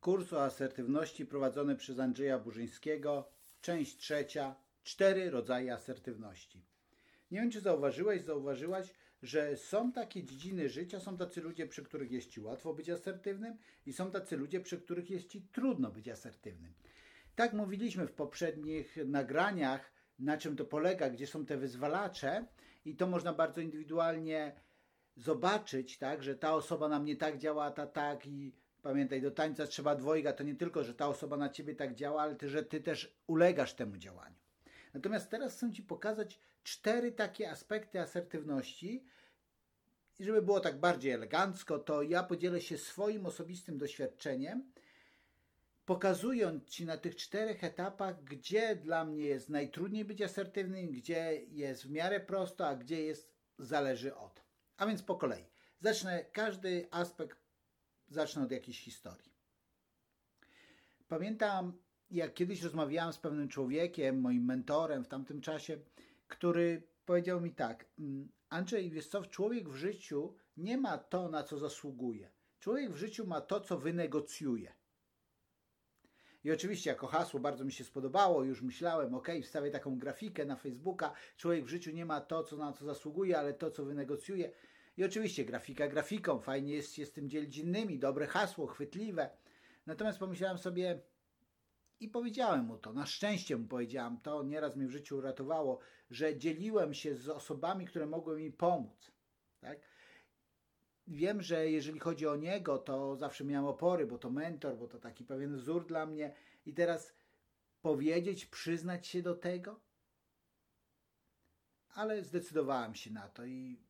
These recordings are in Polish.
Kurs o asertywności prowadzony przez Andrzeja Burzyńskiego, część trzecia, cztery rodzaje asertywności. Nie wiem, czy zauważyłeś, zauważyłaś, że są takie dziedziny życia, są tacy ludzie, przy których jest ci łatwo być asertywnym i są tacy ludzie, przy których jest ci trudno być asertywnym. Tak mówiliśmy w poprzednich nagraniach, na czym to polega, gdzie są te wyzwalacze i to można bardzo indywidualnie zobaczyć, tak, że ta osoba na mnie tak działa, ta tak i pamiętaj, do tańca trzeba dwojga, to nie tylko, że ta osoba na ciebie tak działa, ale ty, że ty też ulegasz temu działaniu. Natomiast teraz chcę Ci pokazać cztery takie aspekty asertywności. I żeby było tak bardziej elegancko, to ja podzielę się swoim osobistym doświadczeniem, pokazując Ci na tych czterech etapach, gdzie dla mnie jest najtrudniej być asertywnym, gdzie jest w miarę prosto, a gdzie jest zależy od. A więc po kolei. Zacznę każdy aspekt, zacznę od jakiejś historii. Pamiętam, jak kiedyś rozmawiałem z pewnym człowiekiem, moim mentorem w tamtym czasie, który powiedział mi tak: "Mm, Andrzej, wiesz co, człowiek w życiu nie ma to, na co zasługuje. Człowiek w życiu ma to, co wynegocjuje. I oczywiście jako hasło bardzo mi się spodobało, już myślałem, ok, wstawię taką grafikę na Facebooka, człowiek w życiu nie ma to, co na co zasługuje, ale to, co wynegocjuje. I oczywiście grafika grafiką, fajnie jest się z tym dzielić innymi, dobre hasło, chwytliwe. Natomiast pomyślałem sobie i powiedziałem mu to, na szczęście mu powiedziałem to, nieraz mnie w życiu uratowało, że dzieliłem się z osobami, które mogły mi pomóc. Tak? Wiem, że jeżeli chodzi o niego, to zawsze miałem opory, bo to mentor, bo to taki pewien wzór dla mnie. I teraz powiedzieć, przyznać się do tego, ale zdecydowałem się na to i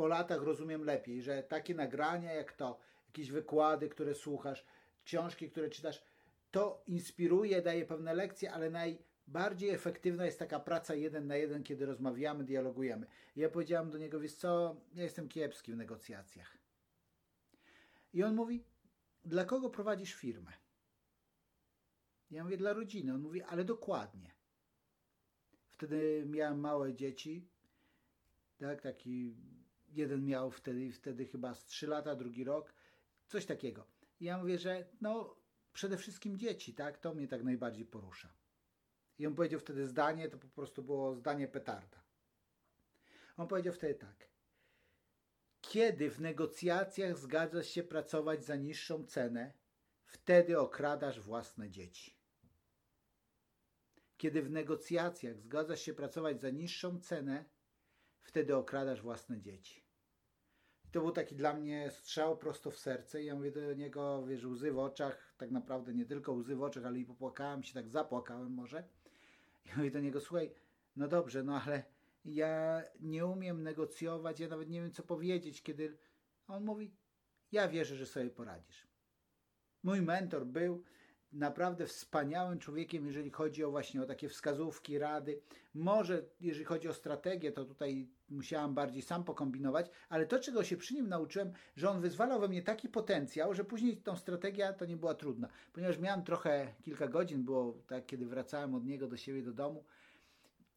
po latach rozumiem lepiej, że takie nagrania jak to, jakieś wykłady, które słuchasz, książki, które czytasz, to inspiruje, daje pewne lekcje, ale najbardziej efektywna jest taka praca jeden na jeden, kiedy rozmawiamy, dialogujemy. Ja powiedziałem do niego, wiesz co, ja jestem kiepski w negocjacjach. I on mówi, dla kogo prowadzisz firmę? Ja mówię, dla rodziny. On mówi, ale dokładnie. Wtedy miałem małe dzieci, tak, taki jeden miał wtedy, wtedy chyba z 3 lata, drugi rok, coś takiego. I ja mówię, że no przede wszystkim dzieci, tak? To mnie tak najbardziej porusza. I on powiedział wtedy zdanie, to po prostu było zdanie petarda. On powiedział wtedy tak. Kiedy w negocjacjach zgadzasz się pracować za niższą cenę, wtedy okradasz własne dzieci. Kiedy w negocjacjach zgadzasz się pracować za niższą cenę, wtedy okradasz własne dzieci. I to był taki dla mnie strzał prosto w serce i ja mówię do niego, wiesz, łzy w oczach, tak naprawdę nie tylko łzy w oczach, ale i popłakałem się, tak zapłakałem może. I mówię do niego, słuchaj, no dobrze, no ale ja nie umiem negocjować, ja nawet nie wiem co powiedzieć, kiedy... A on mówi, ja wierzę, że sobie poradzisz. Mój mentor był naprawdę wspaniałym człowiekiem, jeżeli chodzi o właśnie o takie wskazówki, rady. Może jeżeli chodzi o strategię, to tutaj musiałam bardziej sam pokombinować, ale to, czego się przy nim nauczyłem, że on wyzwalał we mnie taki potencjał, że później tą strategia to nie była trudna. Ponieważ miałem trochę, kilka godzin było tak, kiedy wracałem od niego do siebie, do domu,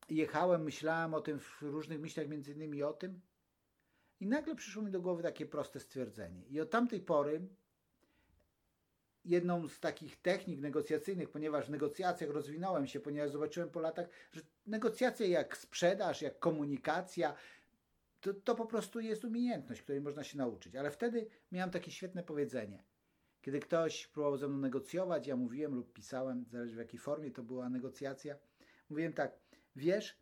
jechałem, myślałem o tym w różnych myślach, między innymi o tym i nagle przyszło mi do głowy takie proste stwierdzenie. I od tamtej pory jedną z takich technik negocjacyjnych, ponieważ w negocjacjach rozwinąłem się, ponieważ zobaczyłem po latach, że negocjacje jak sprzedaż, jak komunikacja, to, to po prostu jest umiejętność, której można się nauczyć. Ale wtedy miałem takie świetne powiedzenie. Kiedy ktoś próbował ze mną negocjować, ja mówiłem lub pisałem, zależy w jakiej formie to była negocjacja, mówiłem tak, wiesz,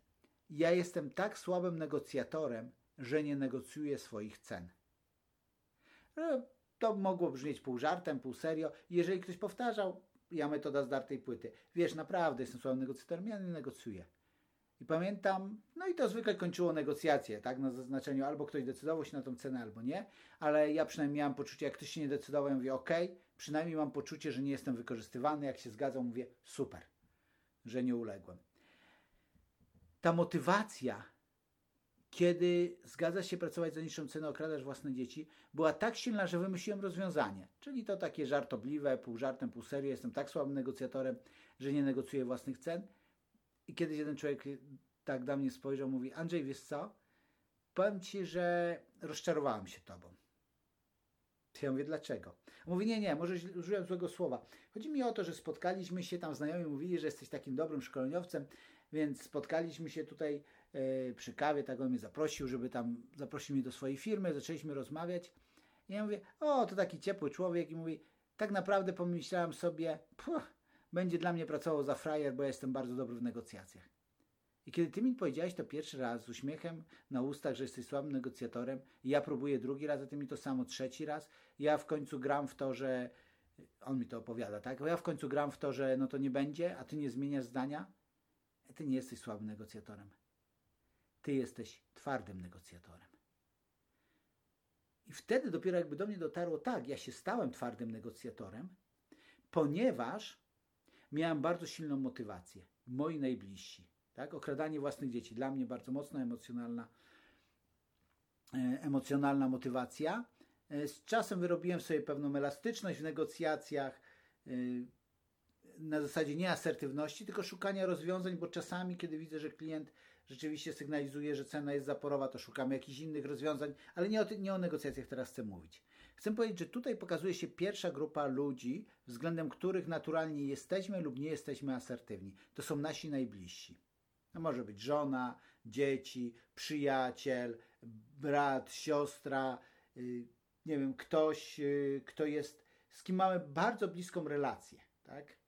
ja jestem tak słabym negocjatorem, że nie negocjuję swoich cen. To mogło brzmieć pół żartem, pół serio. Jeżeli ktoś powtarzał, ja metoda zdartej płyty. Wiesz, naprawdę jestem słabym negocjatorem, ja nie negocjuję. I pamiętam, no i to zwykle kończyło negocjacje, tak, na zaznaczeniu albo ktoś decydował się na tą cenę, albo nie, ale ja przynajmniej miałem poczucie, jak ktoś się nie decydował, ja mówię, ok, przynajmniej mam poczucie, że nie jestem wykorzystywany, jak się zgadzał, mówię, super, że nie uległem. Ta motywacja kiedy zgadza się pracować za niższą cenę, okradasz własne dzieci, była tak silna, że wymyśliłem rozwiązanie. Czyli to takie żartobliwe, pół żartem, pół serio. Jestem tak słabym negocjatorem, że nie negocjuję własnych cen. I kiedyś jeden człowiek tak do mnie spojrzał, mówi, Andrzej, wiesz co? Powiem Ci, że rozczarowałem się Tobą. Ja mówię, dlaczego? Mówi, nie, nie, może użyłem złego słowa. Chodzi mi o to, że spotkaliśmy się, tam znajomi mówili, że jesteś takim dobrym szkoleniowcem, więc spotkaliśmy się tutaj przy kawie, tak on mnie zaprosił, żeby tam, zaprosił mnie do swojej firmy, zaczęliśmy rozmawiać. I ja mówię, o, to taki ciepły człowiek i mówi, tak naprawdę pomyślałem sobie, puh, będzie dla mnie pracował za frajer, bo ja jestem bardzo dobry w negocjacjach. I kiedy ty mi powiedziałeś to pierwszy raz z uśmiechem na ustach, że jesteś słabym negocjatorem, i ja próbuję drugi raz, a ty mi to samo trzeci raz, ja w końcu gram w to, że on mi to opowiada, tak? Ja w końcu gram w to, że no to nie będzie, a ty nie zmieniasz zdania. Ty nie jesteś słabym negocjatorem. Ty jesteś twardym negocjatorem. I wtedy dopiero jakby do mnie dotarło, tak, ja się stałem twardym negocjatorem, ponieważ miałem bardzo silną motywację. Moi najbliżsi, tak? Okradanie własnych dzieci. Dla mnie bardzo mocna emocjonalna, e, emocjonalna motywacja. E, z czasem wyrobiłem sobie pewną elastyczność w negocjacjach e, na zasadzie nie asertywności, tylko szukania rozwiązań, bo czasami, kiedy widzę, że klient rzeczywiście sygnalizuje, że cena jest zaporowa, to szukamy jakichś innych rozwiązań, ale nie o, nie o negocjacjach teraz chcę mówić. Chcę powiedzieć, że tutaj pokazuje się pierwsza grupa ludzi, względem których naturalnie jesteśmy lub nie jesteśmy asertywni. To są nasi najbliżsi. To może być żona, dzieci, przyjaciel, brat, siostra, y, nie wiem, ktoś, y, kto jest, z kim mamy bardzo bliską relację, tak?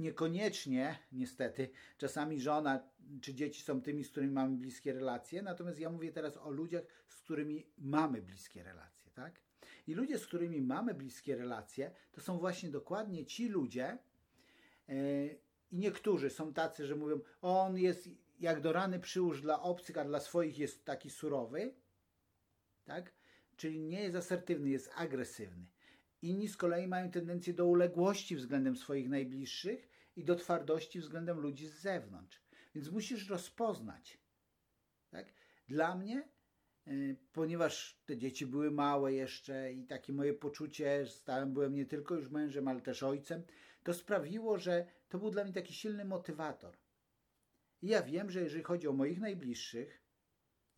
Niekoniecznie, niestety, czasami żona czy dzieci są tymi, z którymi mamy bliskie relacje, natomiast ja mówię teraz o ludziach, z którymi mamy bliskie relacje, tak? I ludzie, z którymi mamy bliskie relacje, to są właśnie dokładnie ci ludzie, yy, i niektórzy są tacy, że mówią, on jest jak do rany przyłóż dla obcych, a dla swoich jest taki surowy, tak? Czyli nie jest asertywny, jest agresywny. Inni z kolei mają tendencję do uległości względem swoich najbliższych i do twardości względem ludzi z zewnątrz. Więc musisz rozpoznać. Tak? Dla mnie, yy, ponieważ te dzieci były małe jeszcze i takie moje poczucie, że stałem, byłem nie tylko już mężem, ale też ojcem, to sprawiło, że to był dla mnie taki silny motywator. I ja wiem, że jeżeli chodzi o moich najbliższych,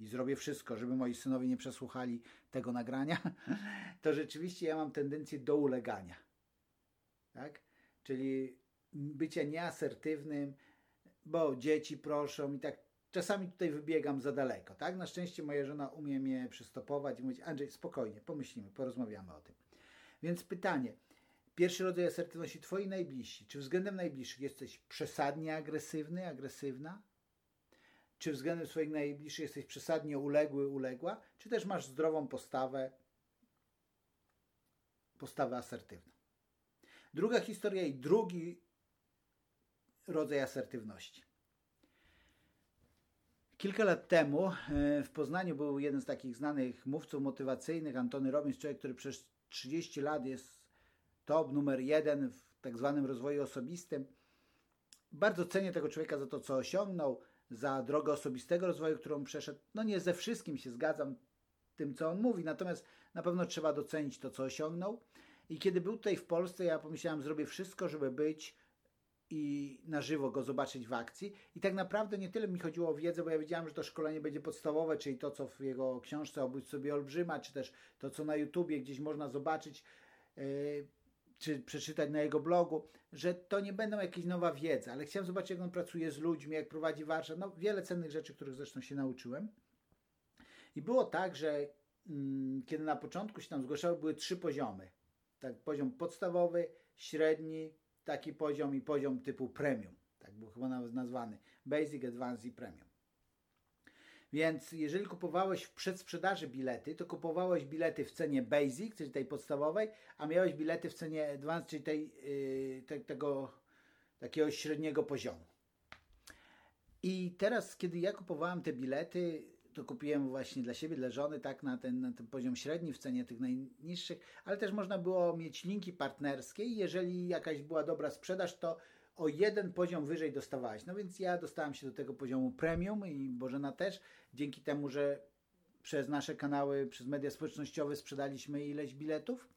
i zrobię wszystko, żeby moi synowie nie przesłuchali tego nagrania, to rzeczywiście ja mam tendencję do ulegania. Tak? Czyli bycia nieasertywnym, bo dzieci proszą i tak czasami tutaj wybiegam za daleko. Tak? Na szczęście moja żona umie mnie przystopować i mówić, Andrzej, spokojnie, pomyślimy, porozmawiamy o tym. Więc pytanie, Pierwszy rodzaj asertywności twoi najbliżsi. Czy względem najbliższych jesteś przesadnie agresywny, agresywna? Czy względem swoich najbliższych jesteś przesadnie uległy, uległa? Czy też masz zdrową postawę, postawę asertywną? Druga historia i drugi rodzaj asertywności. Kilka lat temu e, w Poznaniu był jeden z takich znanych mówców motywacyjnych, Antony Robbins, człowiek, który przez 30 lat jest top numer jeden w tak zwanym rozwoju osobistym. Bardzo cenię tego człowieka za to, co osiągnął, za drogę osobistego rozwoju, którą przeszedł. No nie ze wszystkim się zgadzam tym, co on mówi, natomiast na pewno trzeba docenić to, co osiągnął. I kiedy był tutaj w Polsce, ja pomyślałem, zrobię wszystko, żeby być i na żywo go zobaczyć w akcji. I tak naprawdę nie tyle mi chodziło o wiedzę, bo ja wiedziałem, że to szkolenie będzie podstawowe, czyli to, co w jego książce Obudź sobie olbrzyma, czy też to, co na YouTubie gdzieś można zobaczyć. Yy, czy przeczytać na jego blogu, że to nie będą jakieś nowa wiedza, ale chciałem zobaczyć, jak on pracuje z ludźmi, jak prowadzi warsztat, no wiele cennych rzeczy, których zresztą się nauczyłem. I było tak, że mm, kiedy na początku się tam zgłaszały, były trzy poziomy. Tak, poziom podstawowy, średni, taki poziom i poziom typu premium. Tak był chyba nazwany. Basic, Advanced i Premium. Więc jeżeli kupowałeś w przedsprzedaży bilety, to kupowałeś bilety w cenie basic, czyli tej podstawowej, a miałeś bilety w cenie advanced, czyli tej, yy, te, tego takiego średniego poziomu. I teraz, kiedy ja kupowałem te bilety, to kupiłem właśnie dla siebie, dla żony, tak na ten, na ten poziom średni w cenie tych najniższych, ale też można było mieć linki partnerskie i jeżeli jakaś była dobra sprzedaż, to o jeden poziom wyżej dostawałeś. No więc ja dostałem się do tego poziomu premium i Bożena też, dzięki temu, że przez nasze kanały, przez media społecznościowe sprzedaliśmy ileś biletów.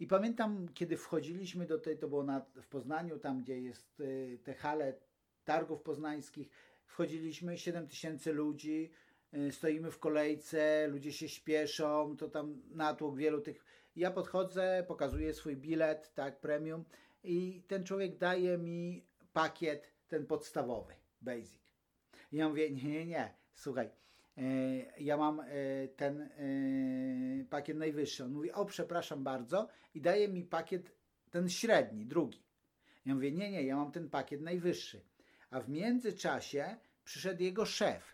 I pamiętam, kiedy wchodziliśmy do tej, to było na, w Poznaniu, tam gdzie jest y, te hale targów poznańskich, wchodziliśmy, 7 tysięcy ludzi, stoimy w kolejce, ludzie się śpieszą, to tam natłok wielu tych. Ja podchodzę, pokazuję swój bilet, tak, premium i ten człowiek daje mi pakiet ten podstawowy, basic. I ja mówię, nie, nie, nie, słuchaj, e, ja mam e, ten pakiet najwyższy. On mówi, o przepraszam bardzo i daje mi pakiet ten średni, drugi. Ja mówię, nie, nie, ja mam ten pakiet najwyższy. A w międzyczasie przyszedł jego szef.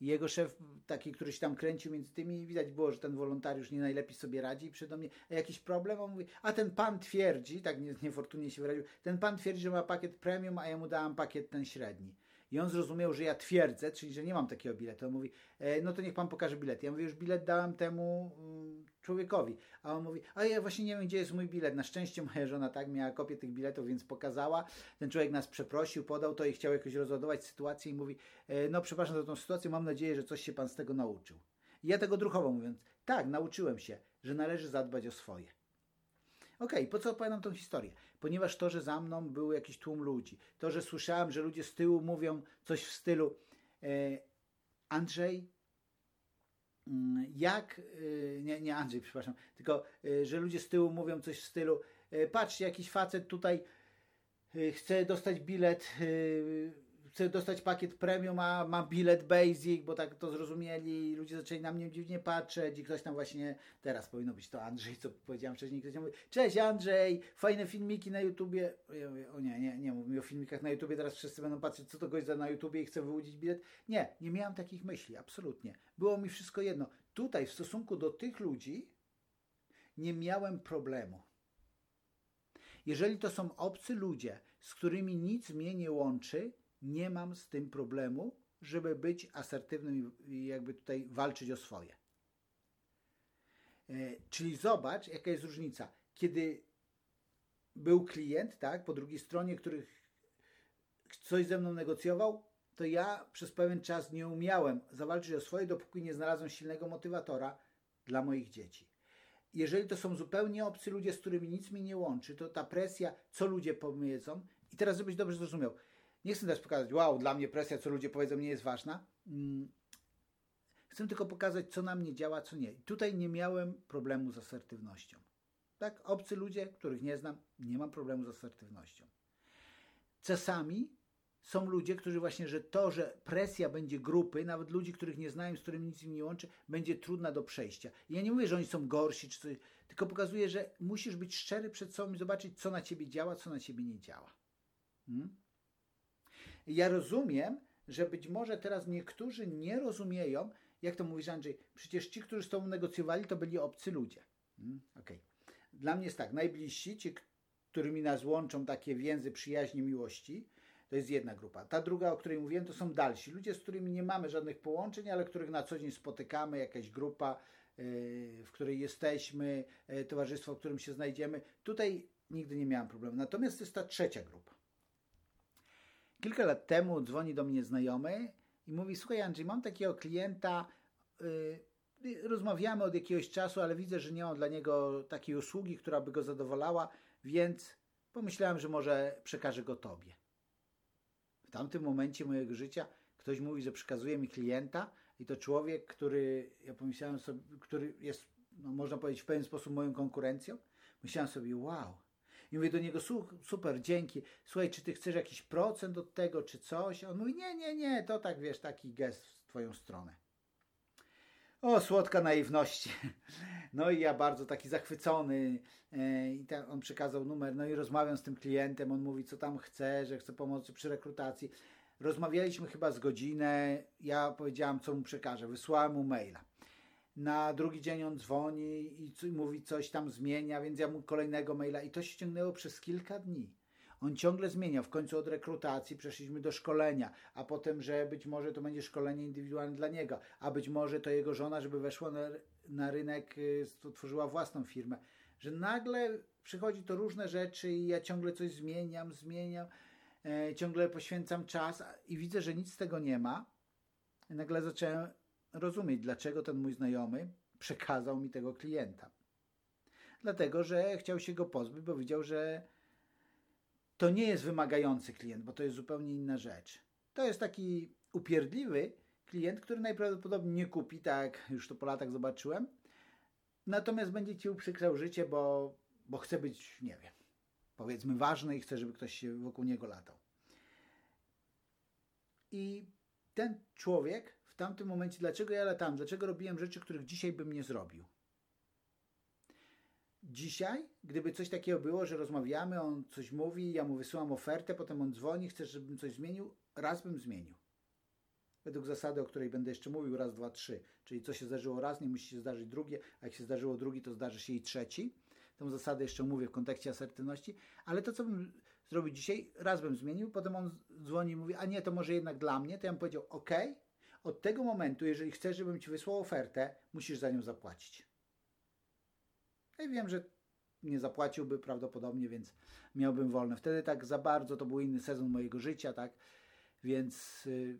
Jego szef, taki, który się tam kręcił między tymi, widać było, że ten wolontariusz nie najlepiej sobie radzi i przydo mnie, jakiś problem? On mówi, a ten pan twierdzi, tak niefortunnie się wyraził, ten pan twierdzi, że ma pakiet premium, a ja mu dałam pakiet ten średni. I on zrozumiał, że ja twierdzę, czyli że nie mam takiego biletu. On mówi, e, no to niech pan pokaże bilet. Ja mówię, już bilet dałem temu mm, człowiekowi. A on mówi, a ja właśnie nie wiem, gdzie jest mój bilet. Na szczęście moja żona tak miała kopię tych biletów, więc pokazała. Ten człowiek nas przeprosił, podał to i chciał jakoś rozładować sytuację i mówi, e, no przepraszam za tą sytuację, mam nadzieję, że coś się pan z tego nauczył. I ja tego druchowo mówiąc, tak, nauczyłem się, że należy zadbać o swoje. Okej, okay, po co opowiadam tą historię? Ponieważ to, że za mną był jakiś tłum ludzi, to, że słyszałem, że ludzie z tyłu mówią coś w stylu e, Andrzej, mm, jak, e, nie, nie Andrzej, przepraszam, tylko, e, że ludzie z tyłu mówią coś w stylu patrzcie, jakiś facet tutaj chce dostać bilet chcę dostać pakiet premium, a mam bilet basic, bo tak to zrozumieli, ludzie zaczęli na mnie dziwnie patrzeć i ktoś tam właśnie, teraz powinno być to Andrzej, co powiedziałem wcześniej, ktoś tam mówi, cześć Andrzej, fajne filmiki na YouTubie, ja mówię, o nie, nie, nie mów mi o filmikach na YouTubie, teraz wszyscy będą patrzeć, co to gość za na YouTubie i chce wyłudzić bilet. Nie, nie miałem takich myśli, absolutnie. Było mi wszystko jedno. Tutaj w stosunku do tych ludzi nie miałem problemu. Jeżeli to są obcy ludzie, z którymi nic mnie nie łączy, nie mam z tym problemu, żeby być asertywnym i jakby tutaj walczyć o swoje. E, czyli zobacz, jaka jest różnica. Kiedy był klient, tak, po drugiej stronie, który coś ze mną negocjował, to ja przez pewien czas nie umiałem zawalczyć o swoje, dopóki nie znalazłem silnego motywatora dla moich dzieci. Jeżeli to są zupełnie obcy ludzie, z którymi nic mi nie łączy, to ta presja, co ludzie powiedzą, i teraz żebyś dobrze zrozumiał, nie chcę też pokazać, wow, dla mnie presja, co ludzie powiedzą, nie jest ważna. Mm. Chcę tylko pokazać, co na mnie działa, co nie. Tutaj nie miałem problemu z asertywnością. Tak, obcy ludzie, których nie znam, nie mam problemu z asertywnością. Czasami są ludzie, którzy właśnie, że to, że presja będzie grupy, nawet ludzi, których nie znają, z którymi nic im nie łączy, będzie trudna do przejścia. Ja nie mówię, że oni są gorsi, czy coś, tylko pokazuję, że musisz być szczery przed sobą i zobaczyć, co na ciebie działa, co na ciebie nie działa. Hmm? Ja rozumiem, że być może teraz niektórzy nie rozumieją, jak to mówisz Andrzej, przecież ci, którzy z tobą negocjowali, to byli obcy ludzie. Hmm? Okay. Dla mnie jest tak, najbliżsi, ci, którymi nas łączą takie więzy przyjaźni, miłości, to jest jedna grupa. Ta druga, o której mówiłem, to są dalsi. Ludzie, z którymi nie mamy żadnych połączeń, ale których na co dzień spotykamy, jakaś grupa, yy, w której jesteśmy, yy, towarzystwo, w którym się znajdziemy. Tutaj nigdy nie miałem problemu. Natomiast jest ta trzecia grupa. Kilka lat temu dzwoni do mnie znajomy i mówi: Słuchaj, Andrzej, mam takiego klienta. Yy, rozmawiamy od jakiegoś czasu, ale widzę, że nie mam dla niego takiej usługi, która by go zadowalała, więc pomyślałem, że może przekażę go tobie. W tamtym momencie mojego życia ktoś mówi, że przekazuje mi klienta, i to człowiek, który, ja pomyślałem sobie, który jest, no, można powiedzieć, w pewien sposób moją konkurencją. Myślałem sobie, wow, i mówię do niego, super, dzięki. Słuchaj, czy ty chcesz jakiś procent od tego, czy coś? On mówi, nie, nie, nie, to tak, wiesz, taki gest w twoją stronę. O, słodka naiwności. No i ja bardzo taki zachwycony. E, I tak on przekazał numer, no i rozmawiam z tym klientem. On mówi, co tam chce, że chce pomocy przy rekrutacji. Rozmawialiśmy chyba z godzinę. Ja powiedziałam, co mu przekażę. Wysłałem mu maila na drugi dzień on dzwoni i mówi coś tam zmienia, więc ja mu kolejnego maila i to się ciągnęło przez kilka dni. On ciągle zmienia. W końcu od rekrutacji przeszliśmy do szkolenia, a potem, że być może to będzie szkolenie indywidualne dla niego, a być może to jego żona, żeby weszła na, na rynek, stworzyła y, własną firmę. Że nagle przychodzi to różne rzeczy i ja ciągle coś zmieniam, zmieniam, e, ciągle poświęcam czas i widzę, że nic z tego nie ma. I nagle zacząłem rozumieć, dlaczego ten mój znajomy przekazał mi tego klienta. Dlatego, że chciał się go pozbyć, bo widział, że to nie jest wymagający klient, bo to jest zupełnie inna rzecz. To jest taki upierdliwy klient, który najprawdopodobniej nie kupi, tak już to po latach zobaczyłem, natomiast będzie ci uprzykrzał życie, bo, bo chce być, nie wiem, powiedzmy ważny i chce, żeby ktoś się wokół niego latał. I ten człowiek tamtym momencie, dlaczego ja latałem, dlaczego robiłem rzeczy, których dzisiaj bym nie zrobił? Dzisiaj, gdyby coś takiego było, że rozmawiamy, on coś mówi, ja mu wysyłam ofertę, potem on dzwoni, chce, żebym coś zmienił, raz bym zmienił. Według zasady, o której będę jeszcze mówił, raz, dwa, trzy. Czyli co się zdarzyło raz, nie musi się zdarzyć drugie, a jak się zdarzyło drugi, to zdarzy się i trzeci. Tą zasadę jeszcze mówię w kontekście asertywności, ale to, co bym zrobił dzisiaj, raz bym zmienił, potem on dzwoni i mówi, a nie, to może jednak dla mnie, to ja bym powiedział, ok, od tego momentu, jeżeli chcesz, żebym Ci wysłał ofertę, musisz za nią zapłacić. Ja wiem, że nie zapłaciłby prawdopodobnie, więc miałbym wolne. Wtedy tak za bardzo to był inny sezon mojego życia, tak? Więc yy,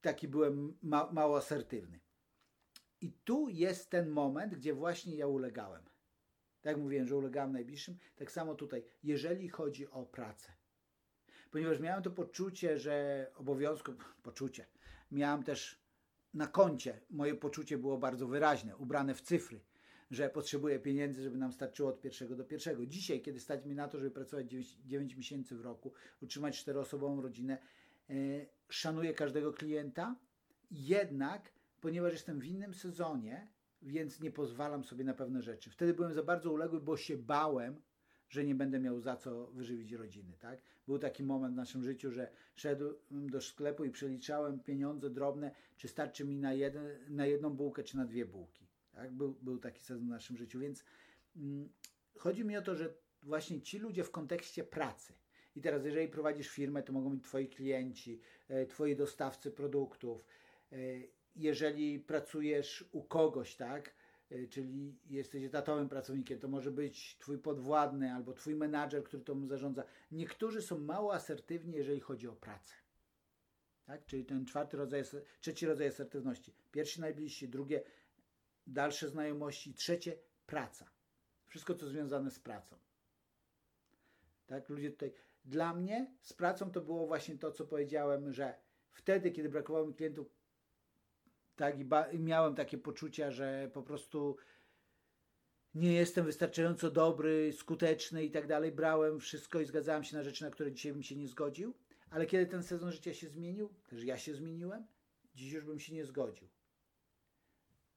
taki byłem ma mało asertywny. I tu jest ten moment, gdzie właśnie ja ulegałem. Tak jak mówiłem, że ulegałem najbliższym, tak samo tutaj, jeżeli chodzi o pracę. Ponieważ miałem to poczucie, że obowiązku, poczucie, miałem też na koncie, moje poczucie było bardzo wyraźne, ubrane w cyfry że potrzebuję pieniędzy, żeby nam starczyło od pierwszego do pierwszego. Dzisiaj, kiedy stać mi na to, żeby pracować 9, 9 miesięcy w roku, utrzymać czteroosobową rodzinę, yy, szanuję każdego klienta, jednak, ponieważ jestem w innym sezonie, więc nie pozwalam sobie na pewne rzeczy. Wtedy byłem za bardzo uległy, bo się bałem, że nie będę miał za co wyżywić rodziny. Tak? Był taki moment w naszym życiu, że szedłem do sklepu i przeliczałem pieniądze drobne, czy starczy mi na, jeden, na jedną bułkę, czy na dwie bułki. Tak? Był, był taki sezon w naszym życiu, więc mm, chodzi mi o to, że właśnie ci ludzie w kontekście pracy, i teraz jeżeli prowadzisz firmę, to mogą być twoi klienci, e, twoi dostawcy produktów, e, jeżeli pracujesz u kogoś, tak, czyli jesteś etatowym pracownikiem, to może być twój podwładny albo twój menadżer, który to mu zarządza. Niektórzy są mało asertywni, jeżeli chodzi o pracę. Tak? Czyli ten czwarty rodzaj, trzeci rodzaj asertywności. Pierwszy najbliższy, drugie dalsze znajomości, trzecie praca. Wszystko, co związane z pracą. Tak, ludzie tutaj. Dla mnie z pracą to było właśnie to, co powiedziałem, że wtedy, kiedy brakowało mi klientów, tak, i, i miałem takie poczucia, że po prostu nie jestem wystarczająco dobry, skuteczny i tak dalej. Brałem wszystko i zgadzałem się na rzeczy, na które dzisiaj bym się nie zgodził. Ale kiedy ten sezon życia się zmienił, też ja się zmieniłem, dziś już bym się nie zgodził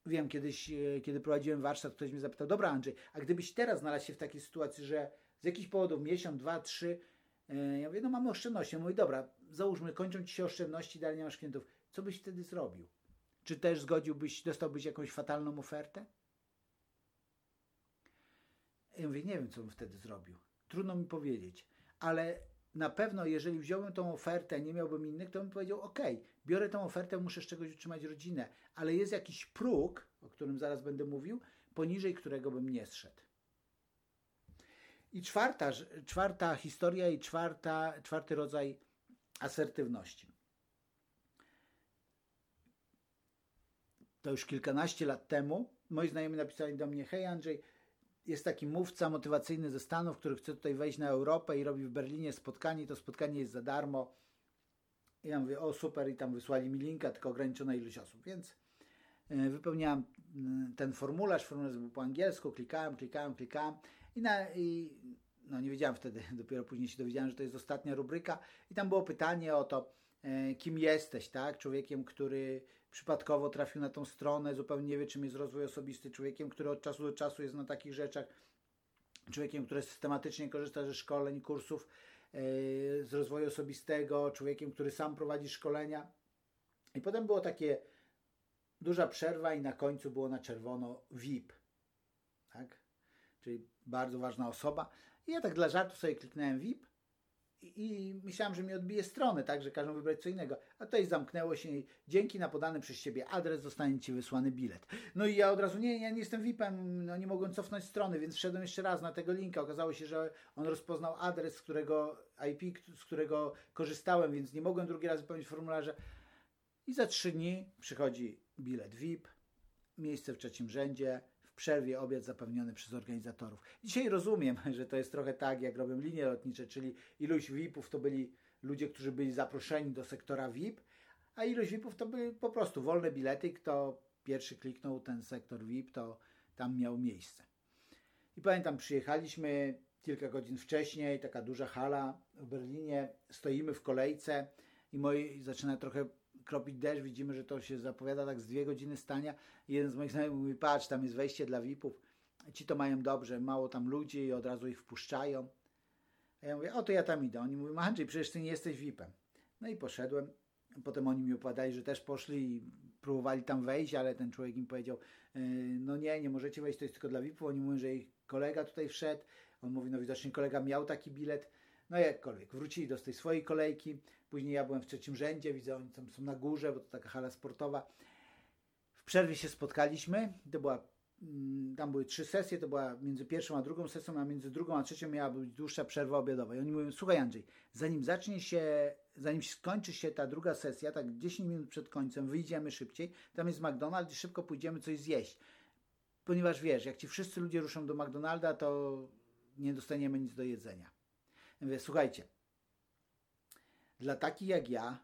wiem, kiedyś, e, kiedy prowadziłem warsztat, ktoś mnie zapytał, dobra Andrzej, a gdybyś teraz znalazł się w takiej sytuacji, że z jakichś powodów, miesiąc, dwa, trzy, e, ja mówię, no mamy oszczędności. On mówi, dobra, załóżmy, kończą ci się oszczędności, dalej nie masz klientów. Co byś wtedy zrobił? Czy też zgodziłbyś, dostałbyś jakąś fatalną ofertę? Ja mówię, nie wiem, co bym wtedy zrobił. Trudno mi powiedzieć, ale na pewno, jeżeli wziąłbym tą ofertę, nie miałbym innych, to bym powiedział: OK, biorę tą ofertę, muszę z czegoś utrzymać rodzinę, ale jest jakiś próg, o którym zaraz będę mówił, poniżej którego bym nie zszedł. I czwarta, czwarta historia i czwarta, czwarty rodzaj asertywności. To już kilkanaście lat temu moi znajomi napisali do mnie: Hej Andrzej, jest taki mówca motywacyjny ze Stanów, który chce tutaj wejść na Europę i robi w Berlinie spotkanie to spotkanie jest za darmo. I ja mówię, o super, i tam wysłali mi linka, tylko ograniczona ilość osób, więc e, wypełniałem e, ten formularz, formularz był po angielsku, klikałem, klikałem, klikałem i, na, i no nie wiedziałem wtedy, dopiero później się dowiedziałem, że to jest ostatnia rubryka i tam było pytanie o to, e, kim jesteś, tak? Człowiekiem, który przypadkowo trafił na tą stronę, zupełnie nie wie, czym jest rozwój osobisty, człowiekiem, który od czasu do czasu jest na takich rzeczach, człowiekiem, który systematycznie korzysta ze szkoleń, kursów yy, z rozwoju osobistego, człowiekiem, który sam prowadzi szkolenia. I potem było takie duża przerwa i na końcu było na czerwono VIP. Tak? Czyli bardzo ważna osoba. I ja tak dla żartu sobie kliknąłem VIP i myślałem, że mi odbije stronę, tak, że każą wybrać co innego. A tutaj zamknęło się dzięki na podany przez Ciebie adres zostanie Ci wysłany bilet. No i ja od razu, nie, ja nie jestem VIP-em, no nie mogłem cofnąć strony, więc wszedłem jeszcze raz na tego linka. Okazało się, że on rozpoznał adres, z którego IP, z którego korzystałem, więc nie mogłem drugi raz wypełnić formularza. I za trzy dni przychodzi bilet VIP, miejsce w trzecim rzędzie, przerwie obiad zapewniony przez organizatorów. Dzisiaj rozumiem, że to jest trochę tak, jak robią linie lotnicze, czyli iluś VIP-ów to byli ludzie, którzy byli zaproszeni do sektora VIP, a ilość VIP-ów to były po prostu wolne bilety. Kto pierwszy kliknął ten sektor VIP, to tam miał miejsce. I pamiętam, przyjechaliśmy kilka godzin wcześniej, taka duża hala w Berlinie, stoimy w kolejce i moi zaczyna trochę kropić deszcz, widzimy, że to się zapowiada tak z dwie godziny stania jeden z moich znajomych mówi, patrz, tam jest wejście dla VIP-ów, ci to mają dobrze, mało tam ludzi i od razu ich wpuszczają. A ja mówię, o to ja tam idę. Oni mówią, Andrzej, przecież ty nie jesteś VIP-em. No i poszedłem. Potem oni mi opowiadali, że też poszli i próbowali tam wejść, ale ten człowiek im powiedział, yy, no nie, nie możecie wejść, to jest tylko dla VIP-ów. Oni mówią, że ich kolega tutaj wszedł. On mówi, no widocznie kolega miał taki bilet. No jakkolwiek, wrócili do tej swojej kolejki. Później ja byłem w trzecim rzędzie, widzę, oni tam są na górze, bo to taka hala sportowa. W przerwie się spotkaliśmy. To była, mm, tam były trzy sesje, to była między pierwszą a drugą sesją, a między drugą a trzecią miała być dłuższa przerwa obiadowa. I oni mówią, słuchaj Andrzej, zanim zacznie się, zanim skończy się ta druga sesja, tak 10 minut przed końcem, wyjdziemy szybciej, tam jest McDonald's i szybko pójdziemy coś zjeść. Ponieważ wiesz, jak ci wszyscy ludzie ruszą do McDonalda, to nie dostaniemy nic do jedzenia. Mówię, słuchajcie, dla takich jak ja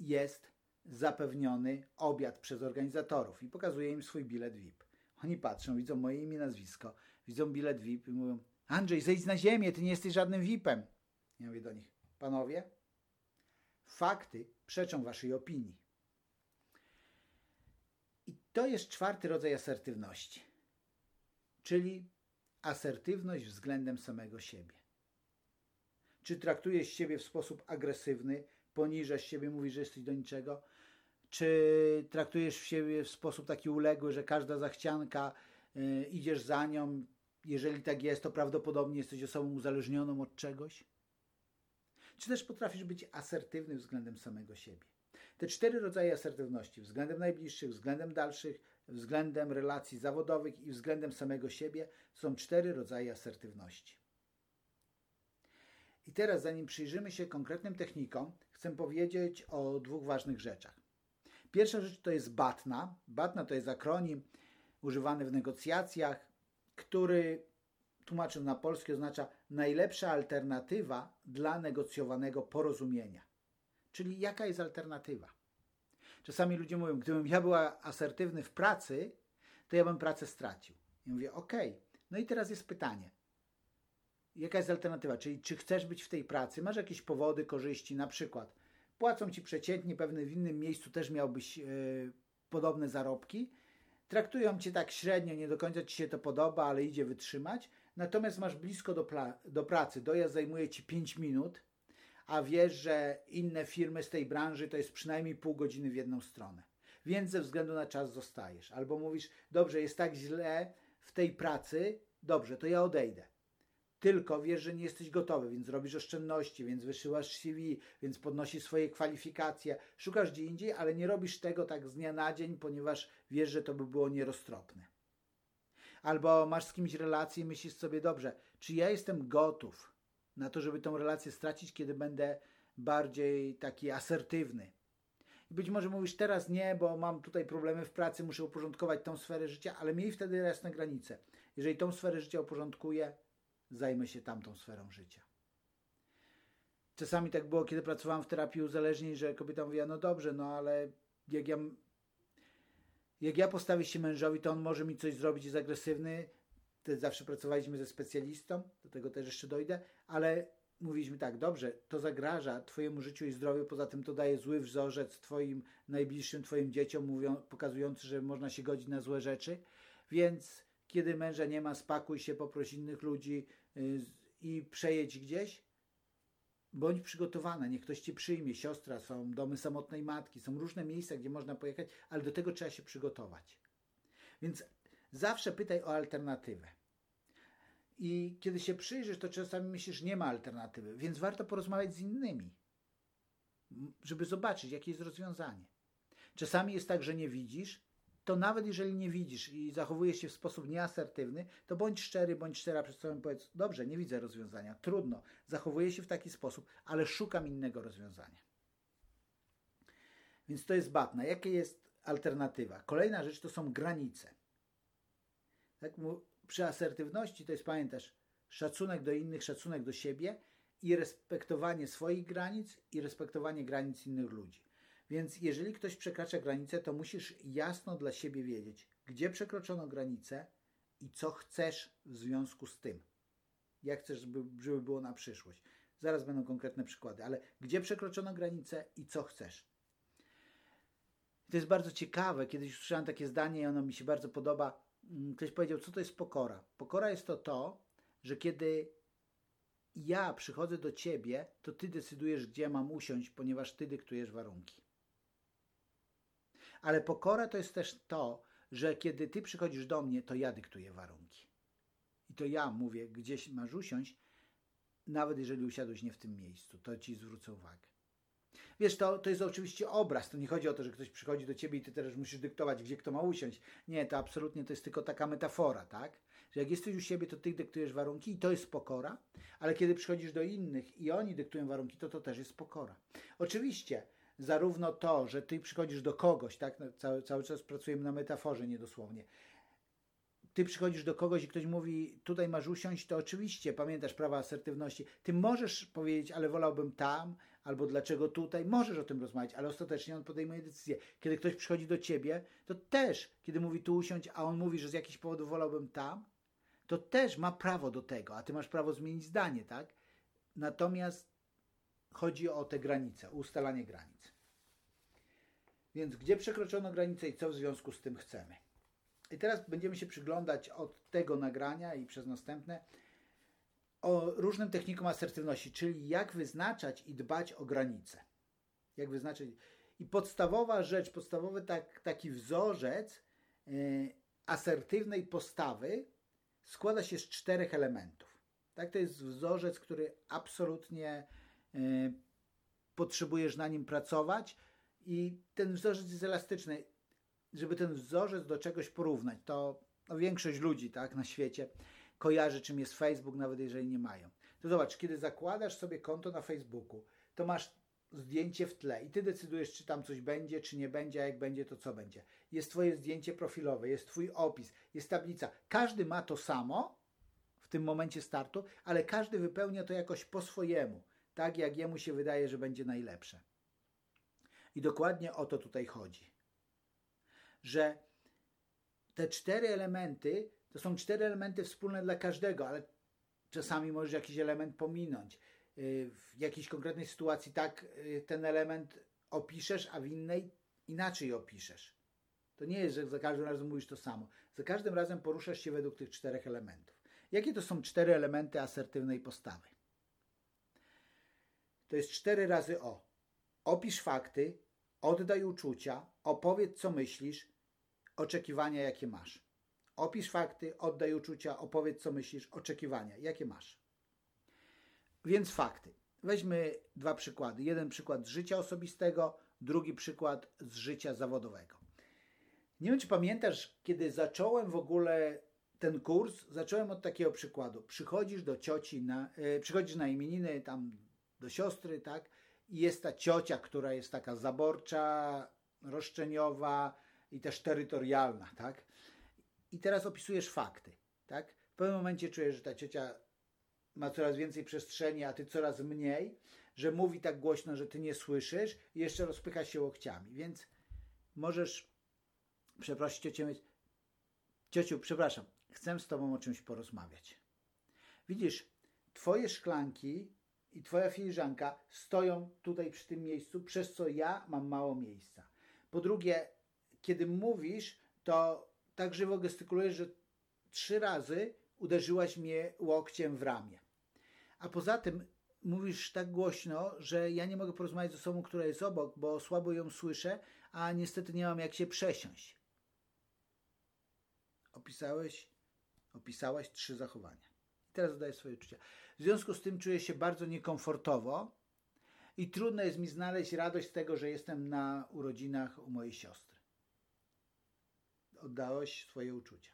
jest zapewniony obiad przez organizatorów i pokazuję im swój bilet VIP. Oni patrzą, widzą moje imię, nazwisko, widzą bilet VIP i mówią Andrzej, zejdź na ziemię, ty nie jesteś żadnym VIP-em. Ja mówię do nich, panowie, fakty przeczą waszej opinii. I to jest czwarty rodzaj asertywności, czyli asertywność względem samego siebie. Czy traktujesz siebie w sposób agresywny, poniżasz siebie, mówisz, że jesteś do niczego? Czy traktujesz siebie w sposób taki uległy, że każda zachcianka y, idziesz za nią? Jeżeli tak jest, to prawdopodobnie jesteś osobą uzależnioną od czegoś? Czy też potrafisz być asertywny względem samego siebie? Te cztery rodzaje asertywności względem najbliższych, względem dalszych, względem relacji zawodowych i względem samego siebie są cztery rodzaje asertywności. I teraz, zanim przyjrzymy się konkretnym technikom, chcę powiedzieć o dwóch ważnych rzeczach. Pierwsza rzecz to jest BATNA. BATNA to jest akronim używany w negocjacjach, który tłumacząc na polski oznacza najlepsza alternatywa dla negocjowanego porozumienia. Czyli jaka jest alternatywa? Czasami ludzie mówią, gdybym ja była asertywny w pracy, to ja bym pracę stracił. I mówię, ok, no i teraz jest pytanie. Jaka jest alternatywa? Czyli czy chcesz być w tej pracy? Masz jakieś powody, korzyści, na przykład płacą ci przeciętnie, pewnie w innym miejscu też miałbyś yy, podobne zarobki. Traktują cię tak średnio, nie do końca ci się to podoba, ale idzie wytrzymać. Natomiast masz blisko do, do pracy. Dojazd zajmuje ci 5 minut, a wiesz, że inne firmy z tej branży to jest przynajmniej pół godziny w jedną stronę. Więc ze względu na czas zostajesz. Albo mówisz, dobrze, jest tak źle w tej pracy, dobrze, to ja odejdę. Tylko wiesz, że nie jesteś gotowy, więc robisz oszczędności, więc wysyłasz CV, więc podnosisz swoje kwalifikacje, szukasz gdzie indziej, ale nie robisz tego tak z dnia na dzień, ponieważ wiesz, że to by było nieroztropne. Albo masz z kimś relację i myślisz sobie, dobrze, czy ja jestem gotów na to, żeby tą relację stracić, kiedy będę bardziej taki asertywny. I być może mówisz teraz nie, bo mam tutaj problemy w pracy, muszę uporządkować tą sferę życia, ale miej wtedy jasne granice. Jeżeli tą sferę życia uporządkuję, zajmę się tamtą sferą życia. Czasami tak było, kiedy pracowałam w terapii uzależnień, że kobieta mówiła, no dobrze, no ale jak ja, jak ja postawię się mężowi, to on może mi coś zrobić, jest agresywny. Zawsze pracowaliśmy ze specjalistą, do tego też jeszcze dojdę, ale mówiliśmy tak, dobrze, to zagraża Twojemu życiu i zdrowiu, poza tym to daje zły wzorzec Twoim najbliższym, Twoim dzieciom, mówią, pokazujący, że można się godzić na złe rzeczy, więc kiedy męża nie ma, spakuj się, poproś innych ludzi yy, i przejedź gdzieś. Bądź przygotowana, niech ktoś Cię przyjmie, siostra, są domy samotnej matki, są różne miejsca, gdzie można pojechać, ale do tego trzeba się przygotować. Więc zawsze pytaj o alternatywę. I kiedy się przyjrzysz, to czasami myślisz, nie ma alternatywy, więc warto porozmawiać z innymi, żeby zobaczyć, jakie jest rozwiązanie. Czasami jest tak, że nie widzisz, to nawet jeżeli nie widzisz i zachowujesz się w sposób nieasertywny, to bądź szczery, bądź szczera przed sobą powiedz, dobrze, nie widzę rozwiązania, trudno, zachowuję się w taki sposób, ale szukam innego rozwiązania. Więc to jest batna. Jaka jest alternatywa? Kolejna rzecz to są granice. Tak, przy asertywności to jest, pamiętasz, szacunek do innych, szacunek do siebie i respektowanie swoich granic i respektowanie granic innych ludzi. Więc jeżeli ktoś przekracza granicę, to musisz jasno dla siebie wiedzieć, gdzie przekroczono granicę i co chcesz w związku z tym. Jak chcesz, żeby, było na przyszłość. Zaraz będą konkretne przykłady, ale gdzie przekroczono granicę i co chcesz. To jest bardzo ciekawe. Kiedyś usłyszałem takie zdanie i ono mi się bardzo podoba. Mm, ktoś powiedział, co to jest pokora. Pokora jest to to, że kiedy ja przychodzę do ciebie, to ty decydujesz, gdzie mam usiąść, ponieważ ty dyktujesz warunki. Ale pokora to jest też to, że kiedy ty przychodzisz do mnie, to ja dyktuję warunki. I to ja mówię, gdzieś masz usiąść, nawet jeżeli usiadłeś nie w tym miejscu, to ci zwrócę uwagę. Wiesz, to, to jest oczywiście obraz. To nie chodzi o to, że ktoś przychodzi do ciebie i ty teraz musisz dyktować, gdzie kto ma usiąść. Nie, to absolutnie to jest tylko taka metafora, tak? Że jak jesteś u siebie, to ty dyktujesz warunki i to jest pokora, ale kiedy przychodzisz do innych i oni dyktują warunki, to to też jest pokora. Oczywiście, zarówno to, że ty przychodzisz do kogoś, tak? No, cały, cały czas pracujemy na metaforze, niedosłownie ty przychodzisz do kogoś i ktoś mówi, tutaj masz usiąść, to oczywiście pamiętasz prawa asertywności. Ty możesz powiedzieć, ale wolałbym tam, albo dlaczego tutaj. Możesz o tym rozmawiać, ale ostatecznie on podejmuje decyzję. Kiedy ktoś przychodzi do ciebie, to też, kiedy mówi tu usiąść, a on mówi, że z jakichś powodów wolałbym tam, to też ma prawo do tego, a ty masz prawo zmienić zdanie, tak? Natomiast chodzi o te granice, o ustalanie granic. Więc gdzie przekroczono granicę i co w związku z tym chcemy? I teraz będziemy się przyglądać od tego nagrania i przez następne o różnym technikom asertywności, czyli jak wyznaczać i dbać o granice. Jak wyznaczyć. I podstawowa rzecz, podstawowy tak, taki wzorzec yy, asertywnej postawy składa się z czterech elementów. Tak, to jest wzorzec, który absolutnie potrzebujesz na nim pracować i ten wzorzec jest elastyczny żeby ten wzorzec do czegoś porównać, to no, większość ludzi tak, na świecie kojarzy, czym jest Facebook, nawet jeżeli nie mają. To zobacz, kiedy zakładasz sobie konto na Facebooku, to masz zdjęcie w tle i ty decydujesz, czy tam coś będzie, czy nie będzie, a jak będzie, to co będzie. Jest twoje zdjęcie profilowe, jest twój opis, jest tablica. Każdy ma to samo w tym momencie startu, ale każdy wypełnia to jakoś po swojemu, tak jak jemu się wydaje, że będzie najlepsze. I dokładnie o to tutaj chodzi że te cztery elementy to są cztery elementy wspólne dla każdego, ale czasami możesz jakiś element pominąć. Y, w jakiejś konkretnej sytuacji tak y, ten element opiszesz, a w innej inaczej opiszesz. To nie jest, że za każdym razem mówisz to samo. Za każdym razem poruszasz się według tych czterech elementów. Jakie to są cztery elementy asertywnej postawy? To jest cztery razy o. Opisz fakty, oddaj uczucia, opowiedz co myślisz, oczekiwania jakie masz. Opisz fakty, oddaj uczucia, opowiedz co myślisz, oczekiwania jakie masz. Więc fakty. Weźmy dwa przykłady. Jeden przykład z życia osobistego, drugi przykład z życia zawodowego. Nie wiem, czy pamiętasz, kiedy zacząłem w ogóle ten kurs, zacząłem od takiego przykładu. Przychodzisz do cioci, na, yy, przychodzisz na imieniny, tam do siostry, tak? I jest ta ciocia, która jest taka zaborcza, roszczeniowa i też terytorialna, tak? I teraz opisujesz fakty, tak? W pewnym momencie czujesz, że ta ciocia ma coraz więcej przestrzeni, a ty coraz mniej, że mówi tak głośno, że ty nie słyszysz i jeszcze rozpycha się łokciami. Więc możesz przeprosić ciocię, ciociu, przepraszam, chcę z tobą o czymś porozmawiać. Widzisz, twoje szklanki i twoja filiżanka stoją tutaj przy tym miejscu, przez co ja mam mało miejsca. Po drugie, kiedy mówisz, to tak żywo gestykulujesz, że trzy razy uderzyłaś mnie łokciem w ramię. A poza tym mówisz tak głośno, że ja nie mogę porozmawiać z osobą, która jest obok, bo słabo ją słyszę, a niestety nie mam jak się przesiąść. Opisałeś, opisałaś trzy zachowania. Teraz zadaję swoje uczucia. W związku z tym czuję się bardzo niekomfortowo i trudno jest mi znaleźć radość z tego, że jestem na urodzinach u mojej siostry. Oddałeś swoje uczucia.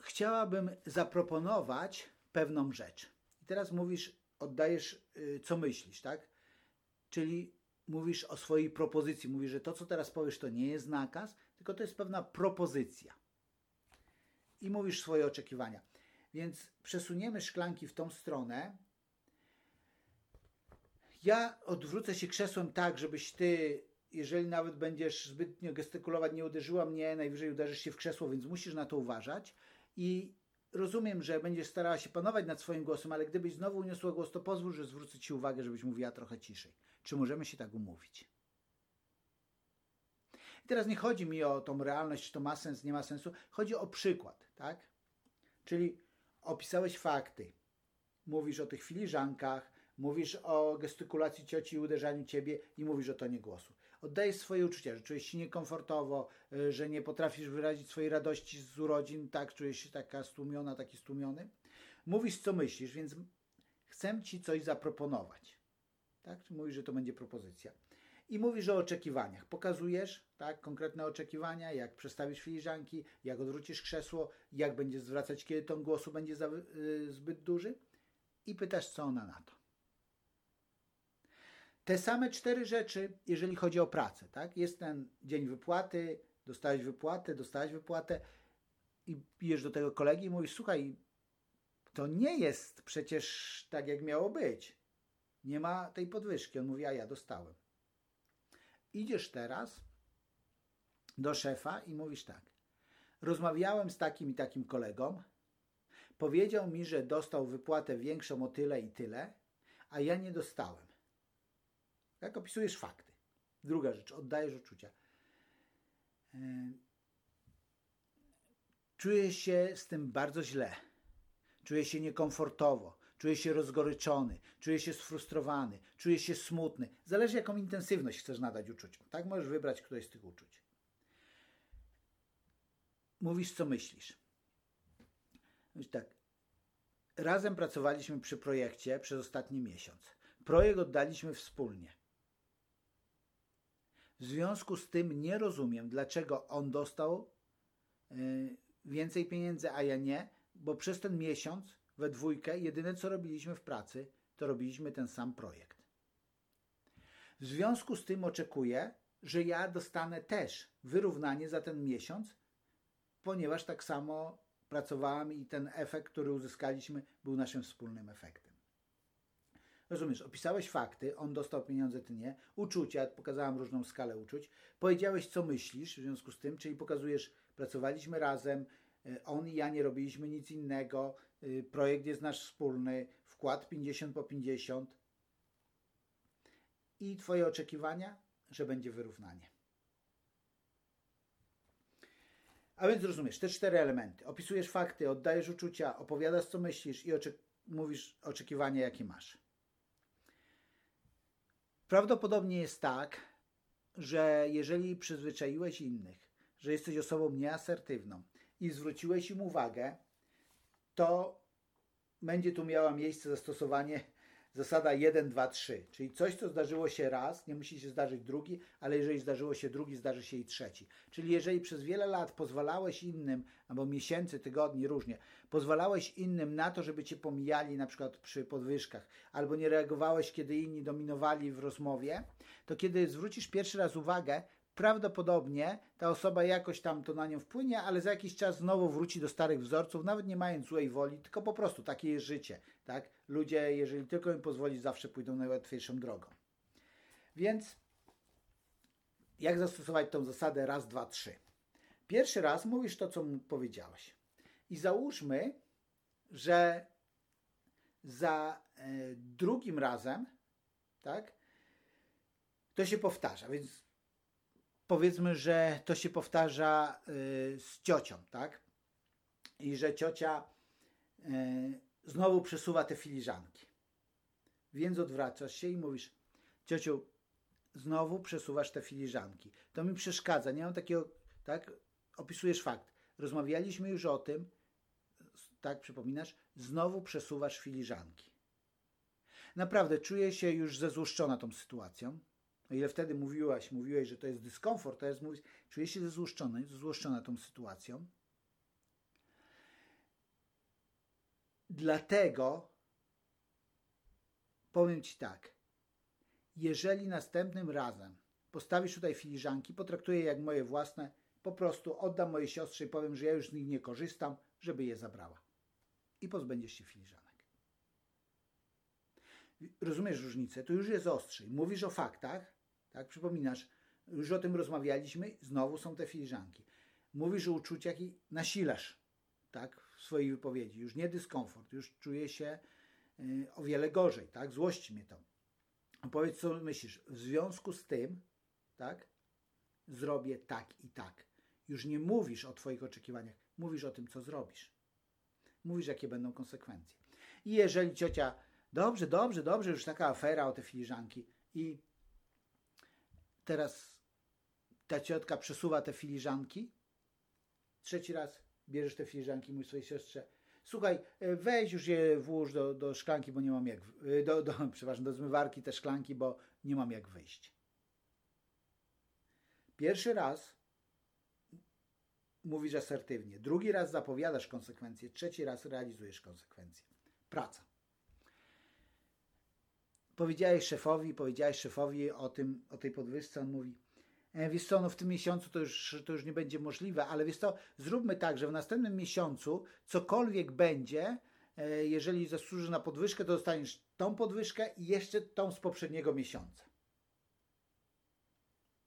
Chciałabym zaproponować pewną rzecz. I teraz mówisz, oddajesz, y, co myślisz, tak? Czyli mówisz o swojej propozycji. Mówisz, że to, co teraz powiesz, to nie jest nakaz, tylko to jest pewna propozycja. I mówisz swoje oczekiwania. Więc przesuniemy szklanki w tą stronę. Ja odwrócę się krzesłem tak, żebyś ty, jeżeli nawet będziesz zbytnio gestykulować, nie uderzyła mnie, najwyżej uderzysz się w krzesło, więc musisz na to uważać. I rozumiem, że będziesz starała się panować nad swoim głosem, ale gdybyś znowu uniosła głos, to pozwól, że zwrócę ci uwagę, żebyś mówiła trochę ciszej. Czy możemy się tak umówić? I teraz nie chodzi mi o tą realność, czy to ma sens, nie ma sensu. Chodzi o przykład, tak? Czyli opisałeś fakty. Mówisz o tych filiżankach, mówisz o gestykulacji cioci i uderzaniu ciebie i mówisz o tonie głosu. Oddajesz swoje uczucia, że czujesz się niekomfortowo, y, że nie potrafisz wyrazić swojej radości z urodzin, tak, czujesz się taka stłumiona, taki stłumiony. Mówisz, co myślisz, więc chcę ci coś zaproponować. Tak? Mówisz, że to będzie propozycja. I mówisz o oczekiwaniach. Pokazujesz tak, konkretne oczekiwania, jak przestawisz filiżanki, jak odwrócisz krzesło, jak będziesz zwracać, kiedy ton głosu będzie za, y, zbyt duży i pytasz, co ona na to. Te same cztery rzeczy, jeżeli chodzi o pracę. Tak? Jest ten dzień wypłaty, dostałeś wypłatę, dostałeś wypłatę i pijesz do tego kolegi i mówisz, słuchaj, to nie jest przecież tak, jak miało być. Nie ma tej podwyżki. On mówi, a ja dostałem. Idziesz teraz do szefa i mówisz tak. Rozmawiałem z takim i takim kolegą. Powiedział mi, że dostał wypłatę większą o tyle i tyle, a ja nie dostałem. Jak opisujesz fakty. Druga rzecz, oddajesz uczucia. E, czuję się z tym bardzo źle. Czuję się niekomfortowo. Czuję się rozgoryczony, czuję się sfrustrowany, czuję się smutny. Zależy, jaką intensywność chcesz nadać uczuciom. Tak możesz wybrać któreś z tych uczuć. Mówisz, co myślisz. Mówisz tak. Razem pracowaliśmy przy projekcie przez ostatni miesiąc. Projekt oddaliśmy wspólnie. W związku z tym nie rozumiem, dlaczego on dostał yy, więcej pieniędzy, a ja nie, bo przez ten miesiąc we dwójkę jedyne co robiliśmy w pracy, to robiliśmy ten sam projekt. W związku z tym oczekuję, że ja dostanę też wyrównanie za ten miesiąc, ponieważ tak samo pracowałam i ten efekt, który uzyskaliśmy, był naszym wspólnym efektem. Rozumiesz, opisałeś fakty, on dostał pieniądze, ty nie, uczucia, pokazałam różną skalę uczuć, powiedziałeś, co myślisz w związku z tym, czyli pokazujesz, pracowaliśmy razem, e, on i ja nie robiliśmy nic innego, projekt jest nasz wspólny, wkład 50 po 50 i Twoje oczekiwania, że będzie wyrównanie. A więc rozumiesz, te cztery elementy. Opisujesz fakty, oddajesz uczucia, opowiadasz, co myślisz i oczek mówisz oczekiwania, jakie masz. Prawdopodobnie jest tak, że jeżeli przyzwyczaiłeś innych, że jesteś osobą nieasertywną i zwróciłeś im uwagę, to będzie tu miała miejsce zastosowanie zasada 1, 2, 3. Czyli coś, co zdarzyło się raz, nie musi się zdarzyć drugi, ale jeżeli zdarzyło się drugi, zdarzy się i trzeci. Czyli jeżeli przez wiele lat pozwalałeś innym, albo miesięcy, tygodni, różnie, pozwalałeś innym na to, żeby cię pomijali na przykład przy podwyżkach, albo nie reagowałeś, kiedy inni dominowali w rozmowie, to kiedy zwrócisz pierwszy raz uwagę, prawdopodobnie ta osoba jakoś tam to na nią wpłynie, ale za jakiś czas znowu wróci do starych wzorców, nawet nie mając złej woli, tylko po prostu takie jest życie. Tak? Ludzie, jeżeli tylko im pozwolić, zawsze pójdą najłatwiejszą drogą. Więc jak zastosować tą zasadę raz, dwa, trzy? Pierwszy raz mówisz to, co mu powiedziałeś. I załóżmy, że za e, drugim razem, tak, to się powtarza. Więc powiedzmy, że to się powtarza y, z ciocią, tak? I że ciocia y, znowu przesuwa te filiżanki. Więc odwracasz się i mówisz, ciociu, znowu przesuwasz te filiżanki. To mi przeszkadza. Nie mam takiego, tak? Opisujesz fakt. Rozmawialiśmy już o tym, tak przypominasz, znowu przesuwasz filiżanki. Naprawdę czuję się już zezłuszczona tą sytuacją o ile wtedy mówiłaś, mówiłeś, że to jest dyskomfort, teraz mówisz, czuję się zezłoszczony, zezłoszczona tą sytuacją. Dlatego powiem Ci tak. Jeżeli następnym razem postawisz tutaj filiżanki, potraktuję je jak moje własne, po prostu oddam mojej siostrze i powiem, że ja już z nich nie korzystam, żeby je zabrała. I pozbędziesz się filiżanek. rozumiesz różnicę, to już jest ostrzej. Mówisz o faktach, tak? Przypominasz, już o tym rozmawialiśmy, znowu są te filiżanki. Mówisz o uczuciach i nasilasz, tak? W swojej wypowiedzi. Już nie dyskomfort, już czuję się y, o wiele gorzej, tak? Złości mnie to. Powiedz, co myślisz. W związku z tym, tak? Zrobię tak i tak. Już nie mówisz o Twoich oczekiwaniach, mówisz o tym, co zrobisz. Mówisz, jakie będą konsekwencje. I jeżeli ciocia, dobrze, dobrze, dobrze, już taka afera o te filiżanki i teraz ta ciotka przesuwa te filiżanki, trzeci raz bierzesz te filiżanki, mówisz swojej siostrze, słuchaj, weź już je włóż do, do szklanki, bo nie mam jak, do, do, przepraszam, do zmywarki te szklanki, bo nie mam jak wyjść. Pierwszy raz mówisz asertywnie, drugi raz zapowiadasz konsekwencje, trzeci raz realizujesz konsekwencje. Praca. Powiedziałeś szefowi, powiedziałeś szefowi o, tym, o tej podwyżce, on mówi, e, wiesz co, no w tym miesiącu to już, to już nie będzie możliwe, ale wiesz co, zróbmy tak, że w następnym miesiącu cokolwiek będzie, e, jeżeli zasłużysz na podwyżkę, to dostaniesz tą podwyżkę i jeszcze tą z poprzedniego miesiąca.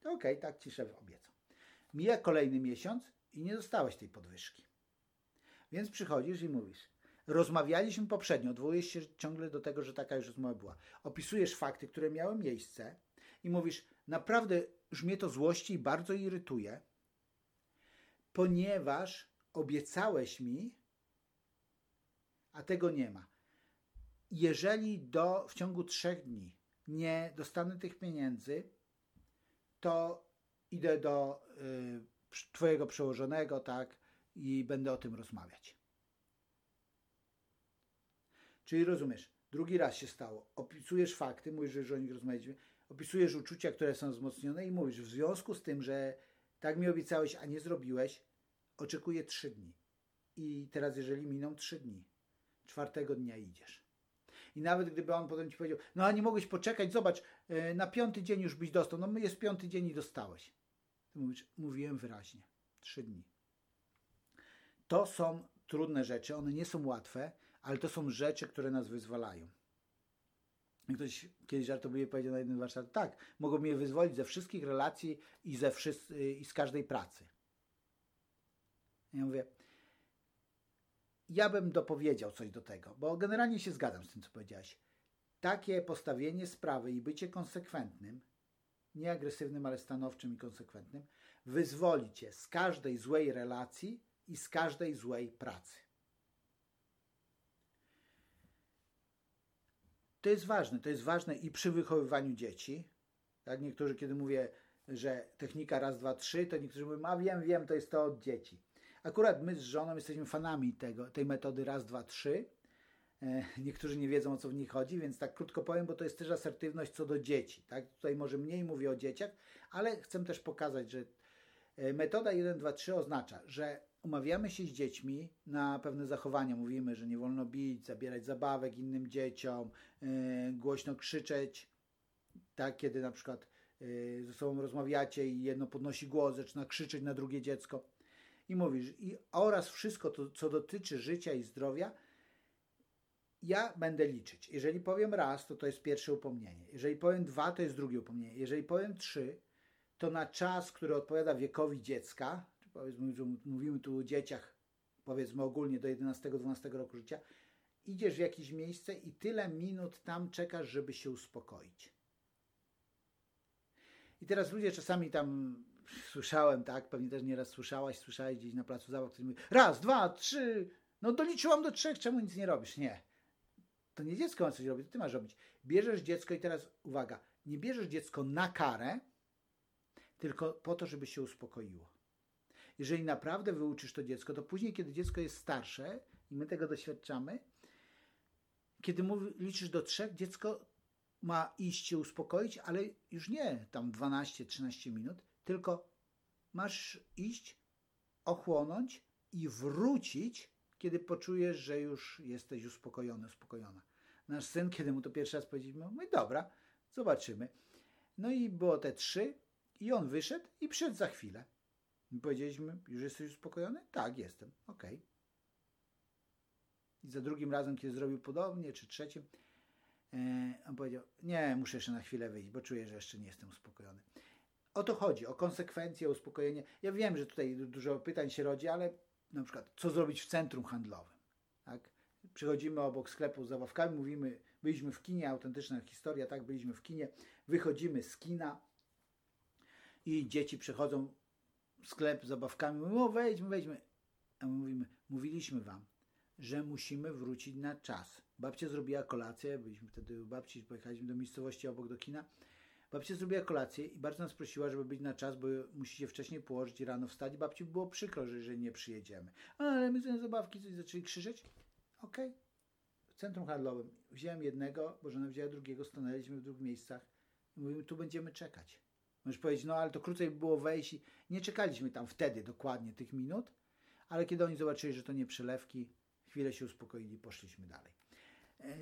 Okej, okay, tak ci szef obiecał. Mija kolejny miesiąc i nie dostałeś tej podwyżki. Więc przychodzisz i mówisz, rozmawialiśmy poprzednio, odwołujesz się ciągle do tego, że taka już rozmowa była. Opisujesz fakty, które miały miejsce i mówisz, naprawdę już mnie to złości i bardzo irytuje, ponieważ obiecałeś mi, a tego nie ma. Jeżeli do, w ciągu trzech dni nie dostanę tych pieniędzy, to idę do y, Twojego przełożonego, tak, i będę o tym rozmawiać. Czyli rozumiesz, drugi raz się stało, opisujesz fakty, mówisz, że nich rozmawialiśmy, opisujesz uczucia, które są wzmocnione i mówisz, w związku z tym, że tak mi obiecałeś, a nie zrobiłeś, oczekuję trzy dni. I teraz, jeżeli miną trzy dni, czwartego dnia idziesz. I nawet gdyby on potem ci powiedział, no a nie mogłeś poczekać, zobacz, e, na piąty dzień już byś dostał. No jest piąty dzień i dostałeś. Ty mówisz, mówiłem wyraźnie. Trzy dni. To są trudne rzeczy, one nie są łatwe, ale to są rzeczy, które nas wyzwalają. Ktoś kiedyś żartobliwie powiedział na jednym warsztacie, tak, mogą mnie wyzwolić ze wszystkich relacji i, ze wszyscy, i z każdej pracy. Ja mówię, ja bym dopowiedział coś do tego, bo generalnie się zgadzam z tym, co powiedziałeś. Takie postawienie sprawy i bycie konsekwentnym, nie agresywnym, ale stanowczym i konsekwentnym, wyzwoli cię z każdej złej relacji i z każdej złej pracy. To jest ważne, to jest ważne i przy wychowywaniu dzieci. Tak, niektórzy, kiedy mówię, że technika raz, dwa, trzy, to niektórzy mówią, a wiem, wiem, to jest to od dzieci. Akurat my z żoną jesteśmy fanami tego, tej metody raz, dwa, trzy. E, niektórzy nie wiedzą o co w niej chodzi, więc tak krótko powiem, bo to jest też asertywność co do dzieci. Tak? Tutaj może mniej mówię o dzieciach, ale chcę też pokazać, że e, metoda 1, 2, 3 oznacza, że umawiamy się z dziećmi na pewne zachowania. Mówimy, że nie wolno bić, zabierać zabawek innym dzieciom, yy, głośno krzyczeć. Tak, kiedy na przykład yy, ze sobą rozmawiacie i jedno podnosi głos, zaczyna krzyczeć na drugie dziecko i mówisz, i oraz wszystko to, co dotyczy życia i zdrowia, ja będę liczyć. Jeżeli powiem raz, to to jest pierwsze upomnienie. Jeżeli powiem dwa, to jest drugie upomnienie. Jeżeli powiem trzy, to na czas, który odpowiada wiekowi dziecka, powiedzmy, że mówimy tu o dzieciach, powiedzmy ogólnie do 11-12 roku życia, idziesz w jakieś miejsce i tyle minut tam czekasz, żeby się uspokoić. I teraz ludzie czasami tam słyszałem, tak, pewnie też nieraz słyszałaś, słyszałeś gdzieś na placu zabaw, ktoś mówi, raz, dwa, trzy, no doliczyłam do trzech, czemu nic nie robisz? Nie. To nie dziecko ma coś robić, to ty masz robić. Bierzesz dziecko i teraz uwaga, nie bierzesz dziecko na karę, tylko po to, żeby się uspokoiło. Jeżeli naprawdę wyuczysz to dziecko, to później, kiedy dziecko jest starsze i my tego doświadczamy, kiedy mówi, liczysz do trzech, dziecko ma iść się uspokoić, ale już nie tam 12-13 minut, tylko masz iść, ochłonąć i wrócić, kiedy poczujesz, że już jesteś uspokojony, uspokojona. Nasz syn, kiedy mu to pierwszy raz powiedzieliśmy, mówi, dobra, zobaczymy. No i było te trzy i on wyszedł i przyszedł za chwilę. Powiedzieliśmy, już jesteś uspokojony? Tak, jestem. Ok. I za drugim razem, kiedy zrobił podobnie, czy trzecim, E, on powiedział, nie, muszę jeszcze na chwilę wyjść, bo czuję, że jeszcze nie jestem uspokojony. O to chodzi, o konsekwencje, o uspokojenie. Ja wiem, że tutaj dużo pytań się rodzi, ale na przykład, co zrobić w centrum handlowym? Tak? Przychodzimy obok sklepu z zabawkami, mówimy, byliśmy w kinie, autentyczna historia, tak, byliśmy w kinie, wychodzimy z kina i dzieci przychodzą w sklep z zabawkami, mówią, o wejdźmy, wejdźmy. A my mówimy, mówiliśmy wam, że musimy wrócić na czas. Babcia zrobiła kolację, byliśmy wtedy u babci, pojechaliśmy do miejscowości obok do kina. Babcia zrobiła kolację i bardzo nas prosiła, żeby być na czas, bo musicie wcześniej położyć rano wstać. Babci było przykro, że, nie przyjedziemy. Ale my sobie zabawki coś zaczęli krzyczeć. Okej. Okay. W centrum handlowym wziąłem jednego, bo żona wzięła drugiego, stanęliśmy w dwóch miejscach i mówimy, tu będziemy czekać. Możesz powiedzieć, no ale to krócej by było wejść i nie czekaliśmy tam wtedy dokładnie tych minut, ale kiedy oni zobaczyli, że to nie przelewki, chwilę się uspokoili i poszliśmy dalej. E,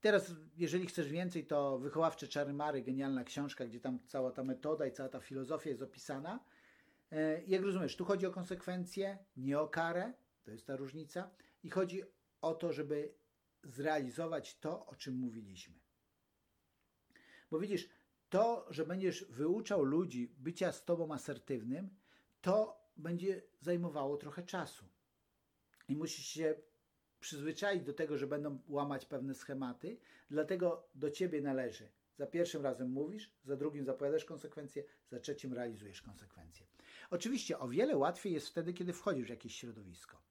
teraz, jeżeli chcesz więcej, to Wychowawcze Czary Mary, genialna książka, gdzie tam cała ta metoda i cała ta filozofia jest opisana. E, jak rozumiesz, tu chodzi o konsekwencje, nie o karę, to jest ta różnica, i chodzi o to, żeby zrealizować to, o czym mówiliśmy. Bo widzisz, to, że będziesz wyuczał ludzi bycia z tobą asertywnym, to będzie zajmowało trochę czasu. I musisz się przyzwyczaić do tego, że będą łamać pewne schematy, dlatego do ciebie należy. Za pierwszym razem mówisz, za drugim zapowiadasz konsekwencje, za trzecim realizujesz konsekwencje. Oczywiście o wiele łatwiej jest wtedy, kiedy wchodzisz w jakieś środowisko.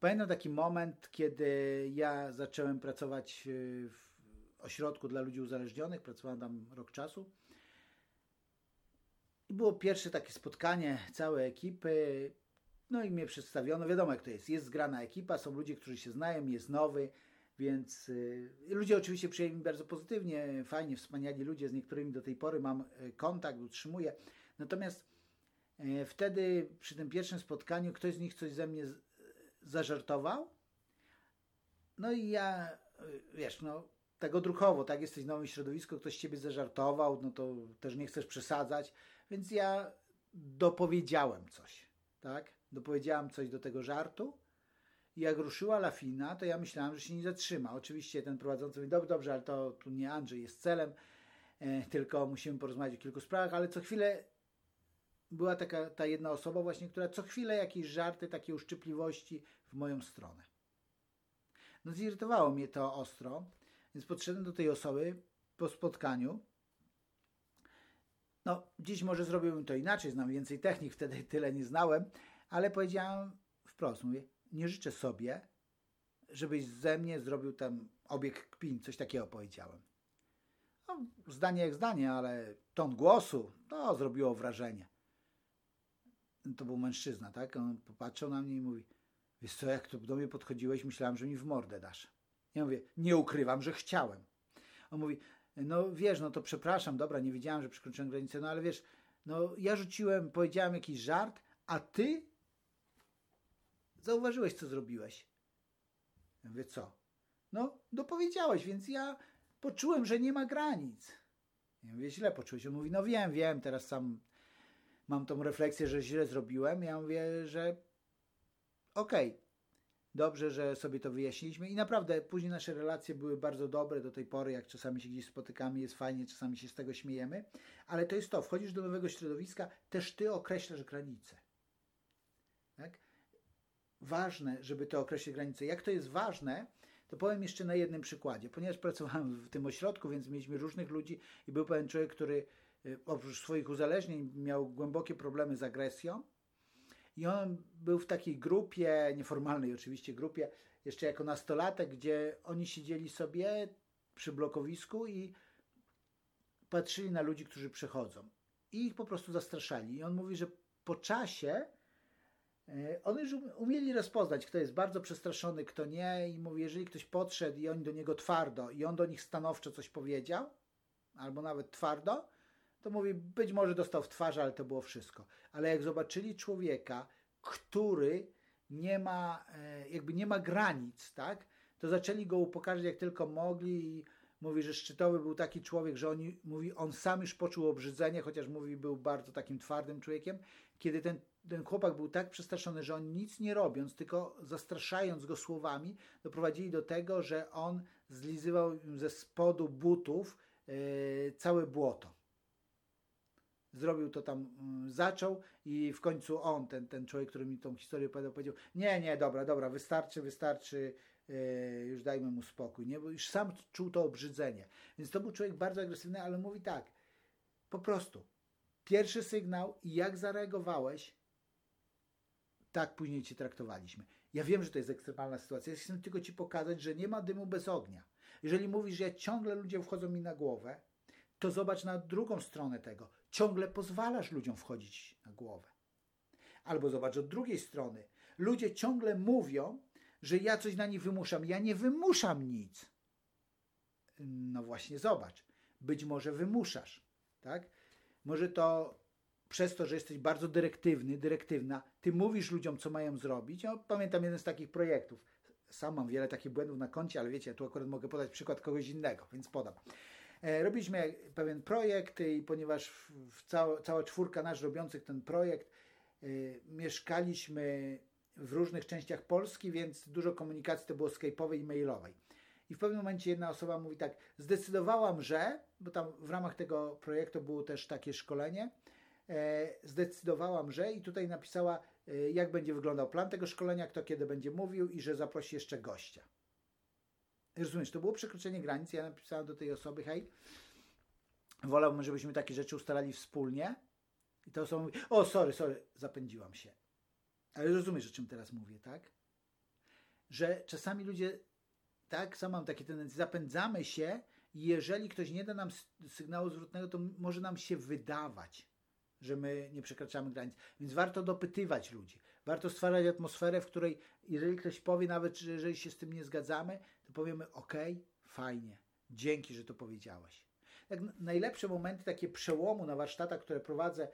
Pamiętam taki moment, kiedy ja zacząłem pracować w ośrodku dla ludzi uzależnionych, pracowałem tam rok czasu. I było pierwsze takie spotkanie całej ekipy. No i mnie przedstawiono, wiadomo jak to jest, jest zgrana ekipa, są ludzie, którzy się znają, jest nowy, więc y, ludzie oczywiście przyjęli mi bardzo pozytywnie, fajnie, wspaniali ludzie, z niektórymi do tej pory mam y, kontakt, utrzymuję. Natomiast y, wtedy przy tym pierwszym spotkaniu ktoś z nich coś ze mnie zażartował. No i ja, wiesz, no tak odruchowo, tak, jesteś w nowym środowisku, ktoś ciebie zażartował, no to też nie chcesz przesadzać, więc ja dopowiedziałem coś, tak, dopowiedziałem coś do tego żartu. I jak ruszyła lafina, to ja myślałem, że się nie zatrzyma. Oczywiście ten prowadzący mówi, dobrze, dobrze, ale to tu nie Andrzej jest celem, e, tylko musimy porozmawiać o kilku sprawach, ale co chwilę była taka ta jedna osoba właśnie, która co chwilę jakieś żarty, takie uszczypliwości w moją stronę. No zirytowało mnie to ostro, więc podszedłem do tej osoby po spotkaniu. No, dziś może zrobiłbym to inaczej, znam więcej technik, wtedy tyle nie znałem, ale powiedziałem wprost, mówię, nie życzę sobie, żebyś ze mnie zrobił tam obieg kpin, coś takiego powiedziałem. No, zdanie jak zdanie, ale ton głosu, to zrobiło wrażenie. To był mężczyzna, tak? On popatrzył na mnie i mówi, wiesz co, jak tu do mnie podchodziłeś, myślałem, że mi w mordę dasz. Ja mówię, nie ukrywam, że chciałem. On mówi, no wiesz, no to przepraszam, dobra, nie wiedziałem, że przekroczyłem granicę, no ale wiesz, no ja rzuciłem, powiedziałem jakiś żart, a ty zauważyłeś, co zrobiłeś. Ja mówię, co? No, dopowiedziałeś, więc ja poczułem, że nie ma granic. Ja mówię, źle poczułeś. On mówi, no wiem, wiem, teraz sam mam tą refleksję, że źle zrobiłem. Ja mówię, że okej, okay, Dobrze, że sobie to wyjaśniliśmy i naprawdę później nasze relacje były bardzo dobre do tej pory, jak czasami się gdzieś spotykamy, jest fajnie, czasami się z tego śmiejemy, ale to jest to, wchodzisz do nowego środowiska, też ty określasz granice. Tak? Ważne, żeby to określić granice. Jak to jest ważne, to powiem jeszcze na jednym przykładzie. Ponieważ pracowałem w tym ośrodku, więc mieliśmy różnych ludzi i był pewien człowiek, który y, oprócz swoich uzależnień miał głębokie problemy z agresją i on był w takiej grupie, nieformalnej oczywiście grupie, jeszcze jako nastolatek, gdzie oni siedzieli sobie przy blokowisku i patrzyli na ludzi, którzy przechodzą. I ich po prostu zastraszali. I on mówi, że po czasie e, oni już um-, umieli rozpoznać, kto jest bardzo przestraszony, kto nie. I mówi, jeżeli ktoś podszedł i oni do niego twardo, i on do nich stanowczo coś powiedział, albo nawet twardo, to mówi, być może dostał w twarz, ale to było wszystko. Ale jak zobaczyli człowieka, który nie ma, e, jakby nie ma granic, tak, to zaczęli go upokarzać jak tylko mogli i mówi, że szczytowy był taki człowiek, że oni, mówi, on sam już poczuł obrzydzenie, chociaż mówi, był bardzo takim twardym człowiekiem, kiedy ten, ten chłopak był tak przestraszony, że on nic nie robiąc, tylko zastraszając go słowami, doprowadzili do tego, że on zlizywał ze spodu butów yy, całe błoto. Zrobił to tam, yy, zaczął i w końcu on, ten, ten człowiek, który mi tą historię opowiadał, powiedział, nie, nie, dobra, dobra, wystarczy, wystarczy, yy, już dajmy mu spokój, nie? bo już sam czuł to obrzydzenie. Więc to był człowiek bardzo agresywny, ale mówi tak, po prostu, pierwszy sygnał i jak zareagowałeś, tak później cię traktowaliśmy. Ja wiem, że to jest ekstremalna sytuacja. Ja chcę tylko ci pokazać, że nie ma dymu bez ognia. Jeżeli mówisz, że ciągle ludzie wchodzą mi na głowę, to zobacz na drugą stronę tego. Ciągle pozwalasz ludziom wchodzić na głowę. Albo zobacz od drugiej strony. Ludzie ciągle mówią, że ja coś na nich wymuszam. Ja nie wymuszam nic. No właśnie, zobacz. Być może wymuszasz, tak? Może to przez to, że jesteś bardzo dyrektywny, dyrektywna, ty mówisz ludziom, co mają zrobić. Ja pamiętam jeden z takich projektów. Sam mam wiele takich błędów na koncie, ale wiecie, tu akurat mogę podać przykład kogoś innego, więc podam. E, robiliśmy pewien projekt i ponieważ cała, cała czwórka nasz robiących ten projekt e, mieszkaliśmy w różnych częściach Polski, więc dużo komunikacji to było skype'owej i mailowej. I w pewnym momencie jedna osoba mówi tak, zdecydowałam, że, bo tam w ramach tego projektu było też takie szkolenie, E, zdecydowałam, że i tutaj napisała, jak będzie wyglądał plan tego szkolenia, kto kiedy będzie mówił i że zaprosi jeszcze gościa. Rozumiesz, to było przekroczenie granic. Ja napisałam do tej osoby, hej, wolałbym, żebyśmy takie rzeczy ustalali wspólnie. I ta osoba mówi, o, sorry, sorry, zapędziłam się. Ale rozumiesz, o czym teraz mówię, tak? Że czasami ludzie, tak, sam mam takie tendencje, zapędzamy się i jeżeli ktoś nie da nam sygnału zwrotnego, to może nam się wydawać, że my nie przekraczamy granic. Więc warto dopytywać ludzi. Warto stwarzać atmosferę, w której jeżeli ktoś powie, nawet że jeżeli się z tym nie zgadzamy, to powiemy ok, fajnie, dzięki, że to powiedziałeś. Jak najlepsze momenty takie przełomu na warsztatach, które prowadzę,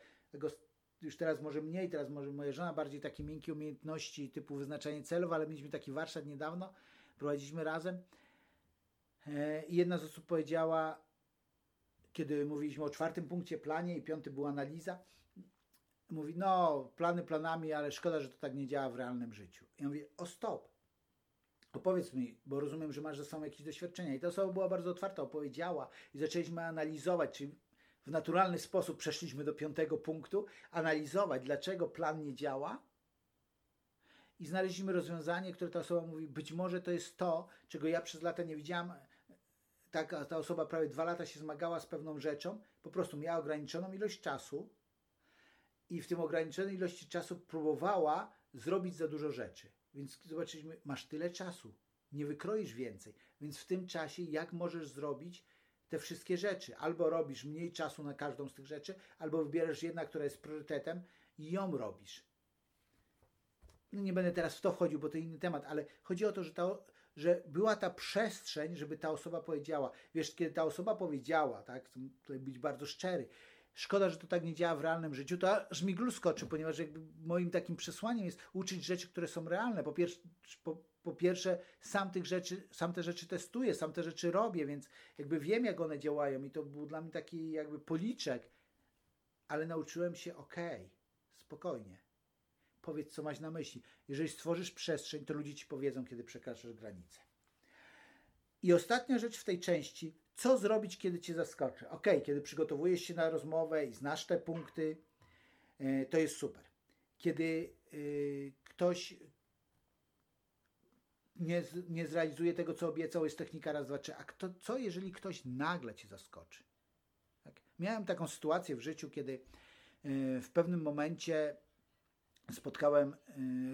już teraz może mniej, teraz może moja żona bardziej takie miękkie umiejętności typu wyznaczanie celów, ale mieliśmy taki warsztat niedawno, prowadziliśmy razem e, i jedna z osób powiedziała, kiedy mówiliśmy o czwartym punkcie planie i piąty była analiza, mówi, no plany planami, ale szkoda, że to tak nie działa w realnym życiu. I ja mówię, o stop, opowiedz mi, bo rozumiem, że masz ze sobą jakieś doświadczenia. I ta osoba była bardzo otwarta, opowiedziała i zaczęliśmy analizować, czyli w naturalny sposób przeszliśmy do piątego punktu, analizować, dlaczego plan nie działa. I znaleźliśmy rozwiązanie, które ta osoba mówi, być może to jest to, czego ja przez lata nie widziałam, taka, ta osoba prawie dwa lata się zmagała z pewną rzeczą, po prostu miała ograniczoną ilość czasu i w tym ograniczonej ilości czasu próbowała zrobić za dużo rzeczy. Więc zobaczyliśmy, masz tyle czasu, nie wykroisz więcej, więc w tym czasie jak możesz zrobić te wszystkie rzeczy? Albo robisz mniej czasu na każdą z tych rzeczy, albo wybierasz jedna, która jest priorytetem i ją robisz. No nie będę teraz w to wchodził, bo to inny temat, ale chodzi o to, że ta, że była ta przestrzeń, żeby ta osoba powiedziała. Wiesz, kiedy ta osoba powiedziała, tak, tutaj być bardzo szczery, szkoda, że to tak nie działa w realnym życiu, to aż mi skoczy, ponieważ jakby moim takim przesłaniem jest uczyć rzeczy, które są realne. Po pierwsze, po, po pierwsze sam, tych rzeczy, sam te rzeczy testuję, sam te rzeczy robię, więc jakby wiem, jak one działają i to był dla mnie taki jakby policzek, ale nauczyłem się, okej, okay, spokojnie powiedz, co masz na myśli. Jeżeli stworzysz przestrzeń, to ludzie ci powiedzą, kiedy przekraczasz granicę. I ostatnia rzecz w tej części, co zrobić, kiedy cię zaskoczy? Ok, kiedy przygotowujesz się na rozmowę i znasz te punkty, e, to jest super. Kiedy e, ktoś nie, nie zrealizuje tego, co obiecał, jest technika raz, dwa, trzy. A kto, co, jeżeli ktoś nagle cię zaskoczy? Tak? Miałem taką sytuację w życiu, kiedy e, w pewnym momencie spotkałem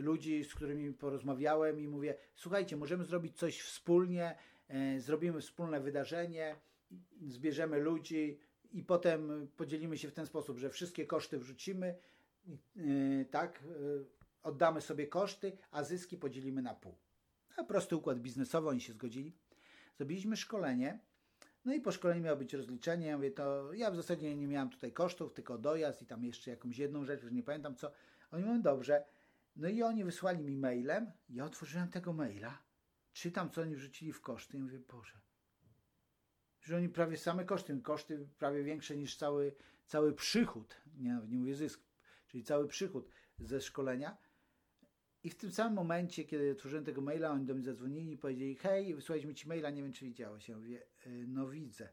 ludzi, z którymi porozmawiałem i mówię: Słuchajcie, możemy zrobić coś wspólnie, zrobimy wspólne wydarzenie, zbierzemy ludzi i potem podzielimy się w ten sposób, że wszystkie koszty wrzucimy, y, tak, oddamy sobie koszty, a zyski podzielimy na pół. A prosty układ biznesowy, oni się zgodzili. Zrobiliśmy szkolenie. No i po szkoleniu miało być rozliczenie. Ja mówię, to ja w zasadzie nie miałem tutaj kosztów, tylko dojazd i tam jeszcze jakąś jedną rzecz, już nie pamiętam co. Oni mówią, dobrze. No i oni wysłali mi mailem. Ja otworzyłem tego maila, czytam, co oni wrzucili w koszty i mówię, Boże, że oni prawie same koszty, koszty prawie większe niż cały, cały przychód, nie, nie mówię zysk, czyli cały przychód ze szkolenia. I w tym samym momencie, kiedy otworzyłem tego maila, oni do mnie zadzwonili i powiedzieli, hej, wysłaliśmy ci maila, nie wiem, czy widziałeś. Ja mówię, "Y, no widzę.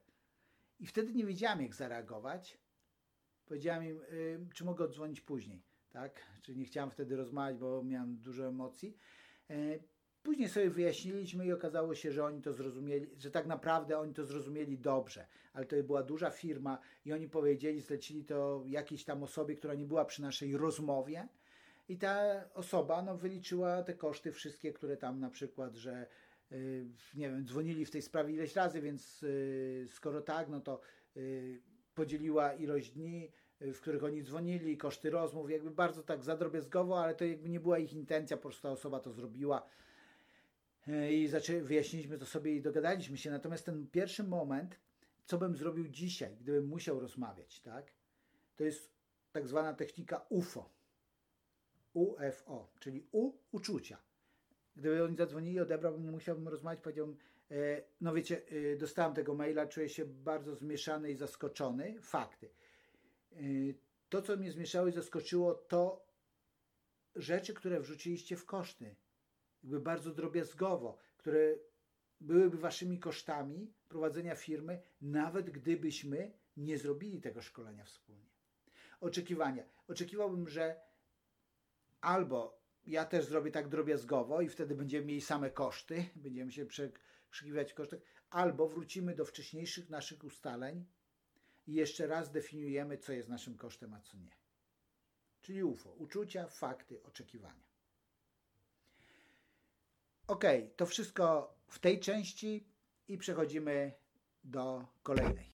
I wtedy nie wiedziałem, jak zareagować. Powiedziałem im, y, czy mogę odzwonić później, tak? Czyli nie chciałem wtedy rozmawiać, bo miałem dużo emocji. Później sobie wyjaśniliśmy i okazało się, że oni to zrozumieli, że tak naprawdę oni to zrozumieli dobrze, ale to była duża firma i oni powiedzieli, zlecili to jakiejś tam osobie, która nie była przy naszej rozmowie. I ta osoba no, wyliczyła te koszty wszystkie, które tam na przykład, że y, nie wiem, dzwonili w tej sprawie ileś razy, więc y, skoro tak, no to y, podzieliła ilość dni, w których oni dzwonili, koszty rozmów, jakby bardzo tak zadrobiezgowo, ale to jakby nie była ich intencja, po prostu ta osoba to zrobiła i zaczę, wyjaśniliśmy to sobie i dogadaliśmy się. Natomiast ten pierwszy moment, co bym zrobił dzisiaj, gdybym musiał rozmawiać, tak? To jest tak zwana technika UFO. UFO, czyli U uczucia. Gdyby oni zadzwonili, odebrałbym, musiałbym rozmawiać, powiedziałbym, e, no wiecie, e, dostałem tego maila, czuję się bardzo zmieszany i zaskoczony. Fakty. E, to, co mnie zmieszało i zaskoczyło, to rzeczy, które wrzuciliście w koszty jakby bardzo drobiazgowo, które byłyby waszymi kosztami prowadzenia firmy, nawet gdybyśmy nie zrobili tego szkolenia wspólnie. Oczekiwania. Oczekiwałbym, że albo ja też zrobię tak drobiazgowo i wtedy będziemy mieli same koszty, będziemy się przekrzykiwać w kosztach, albo wrócimy do wcześniejszych naszych ustaleń i jeszcze raz definiujemy, co jest naszym kosztem, a co nie. Czyli UFO. Uczucia, fakty, oczekiwania. Ok, to wszystko w tej części i przechodzimy do kolejnej.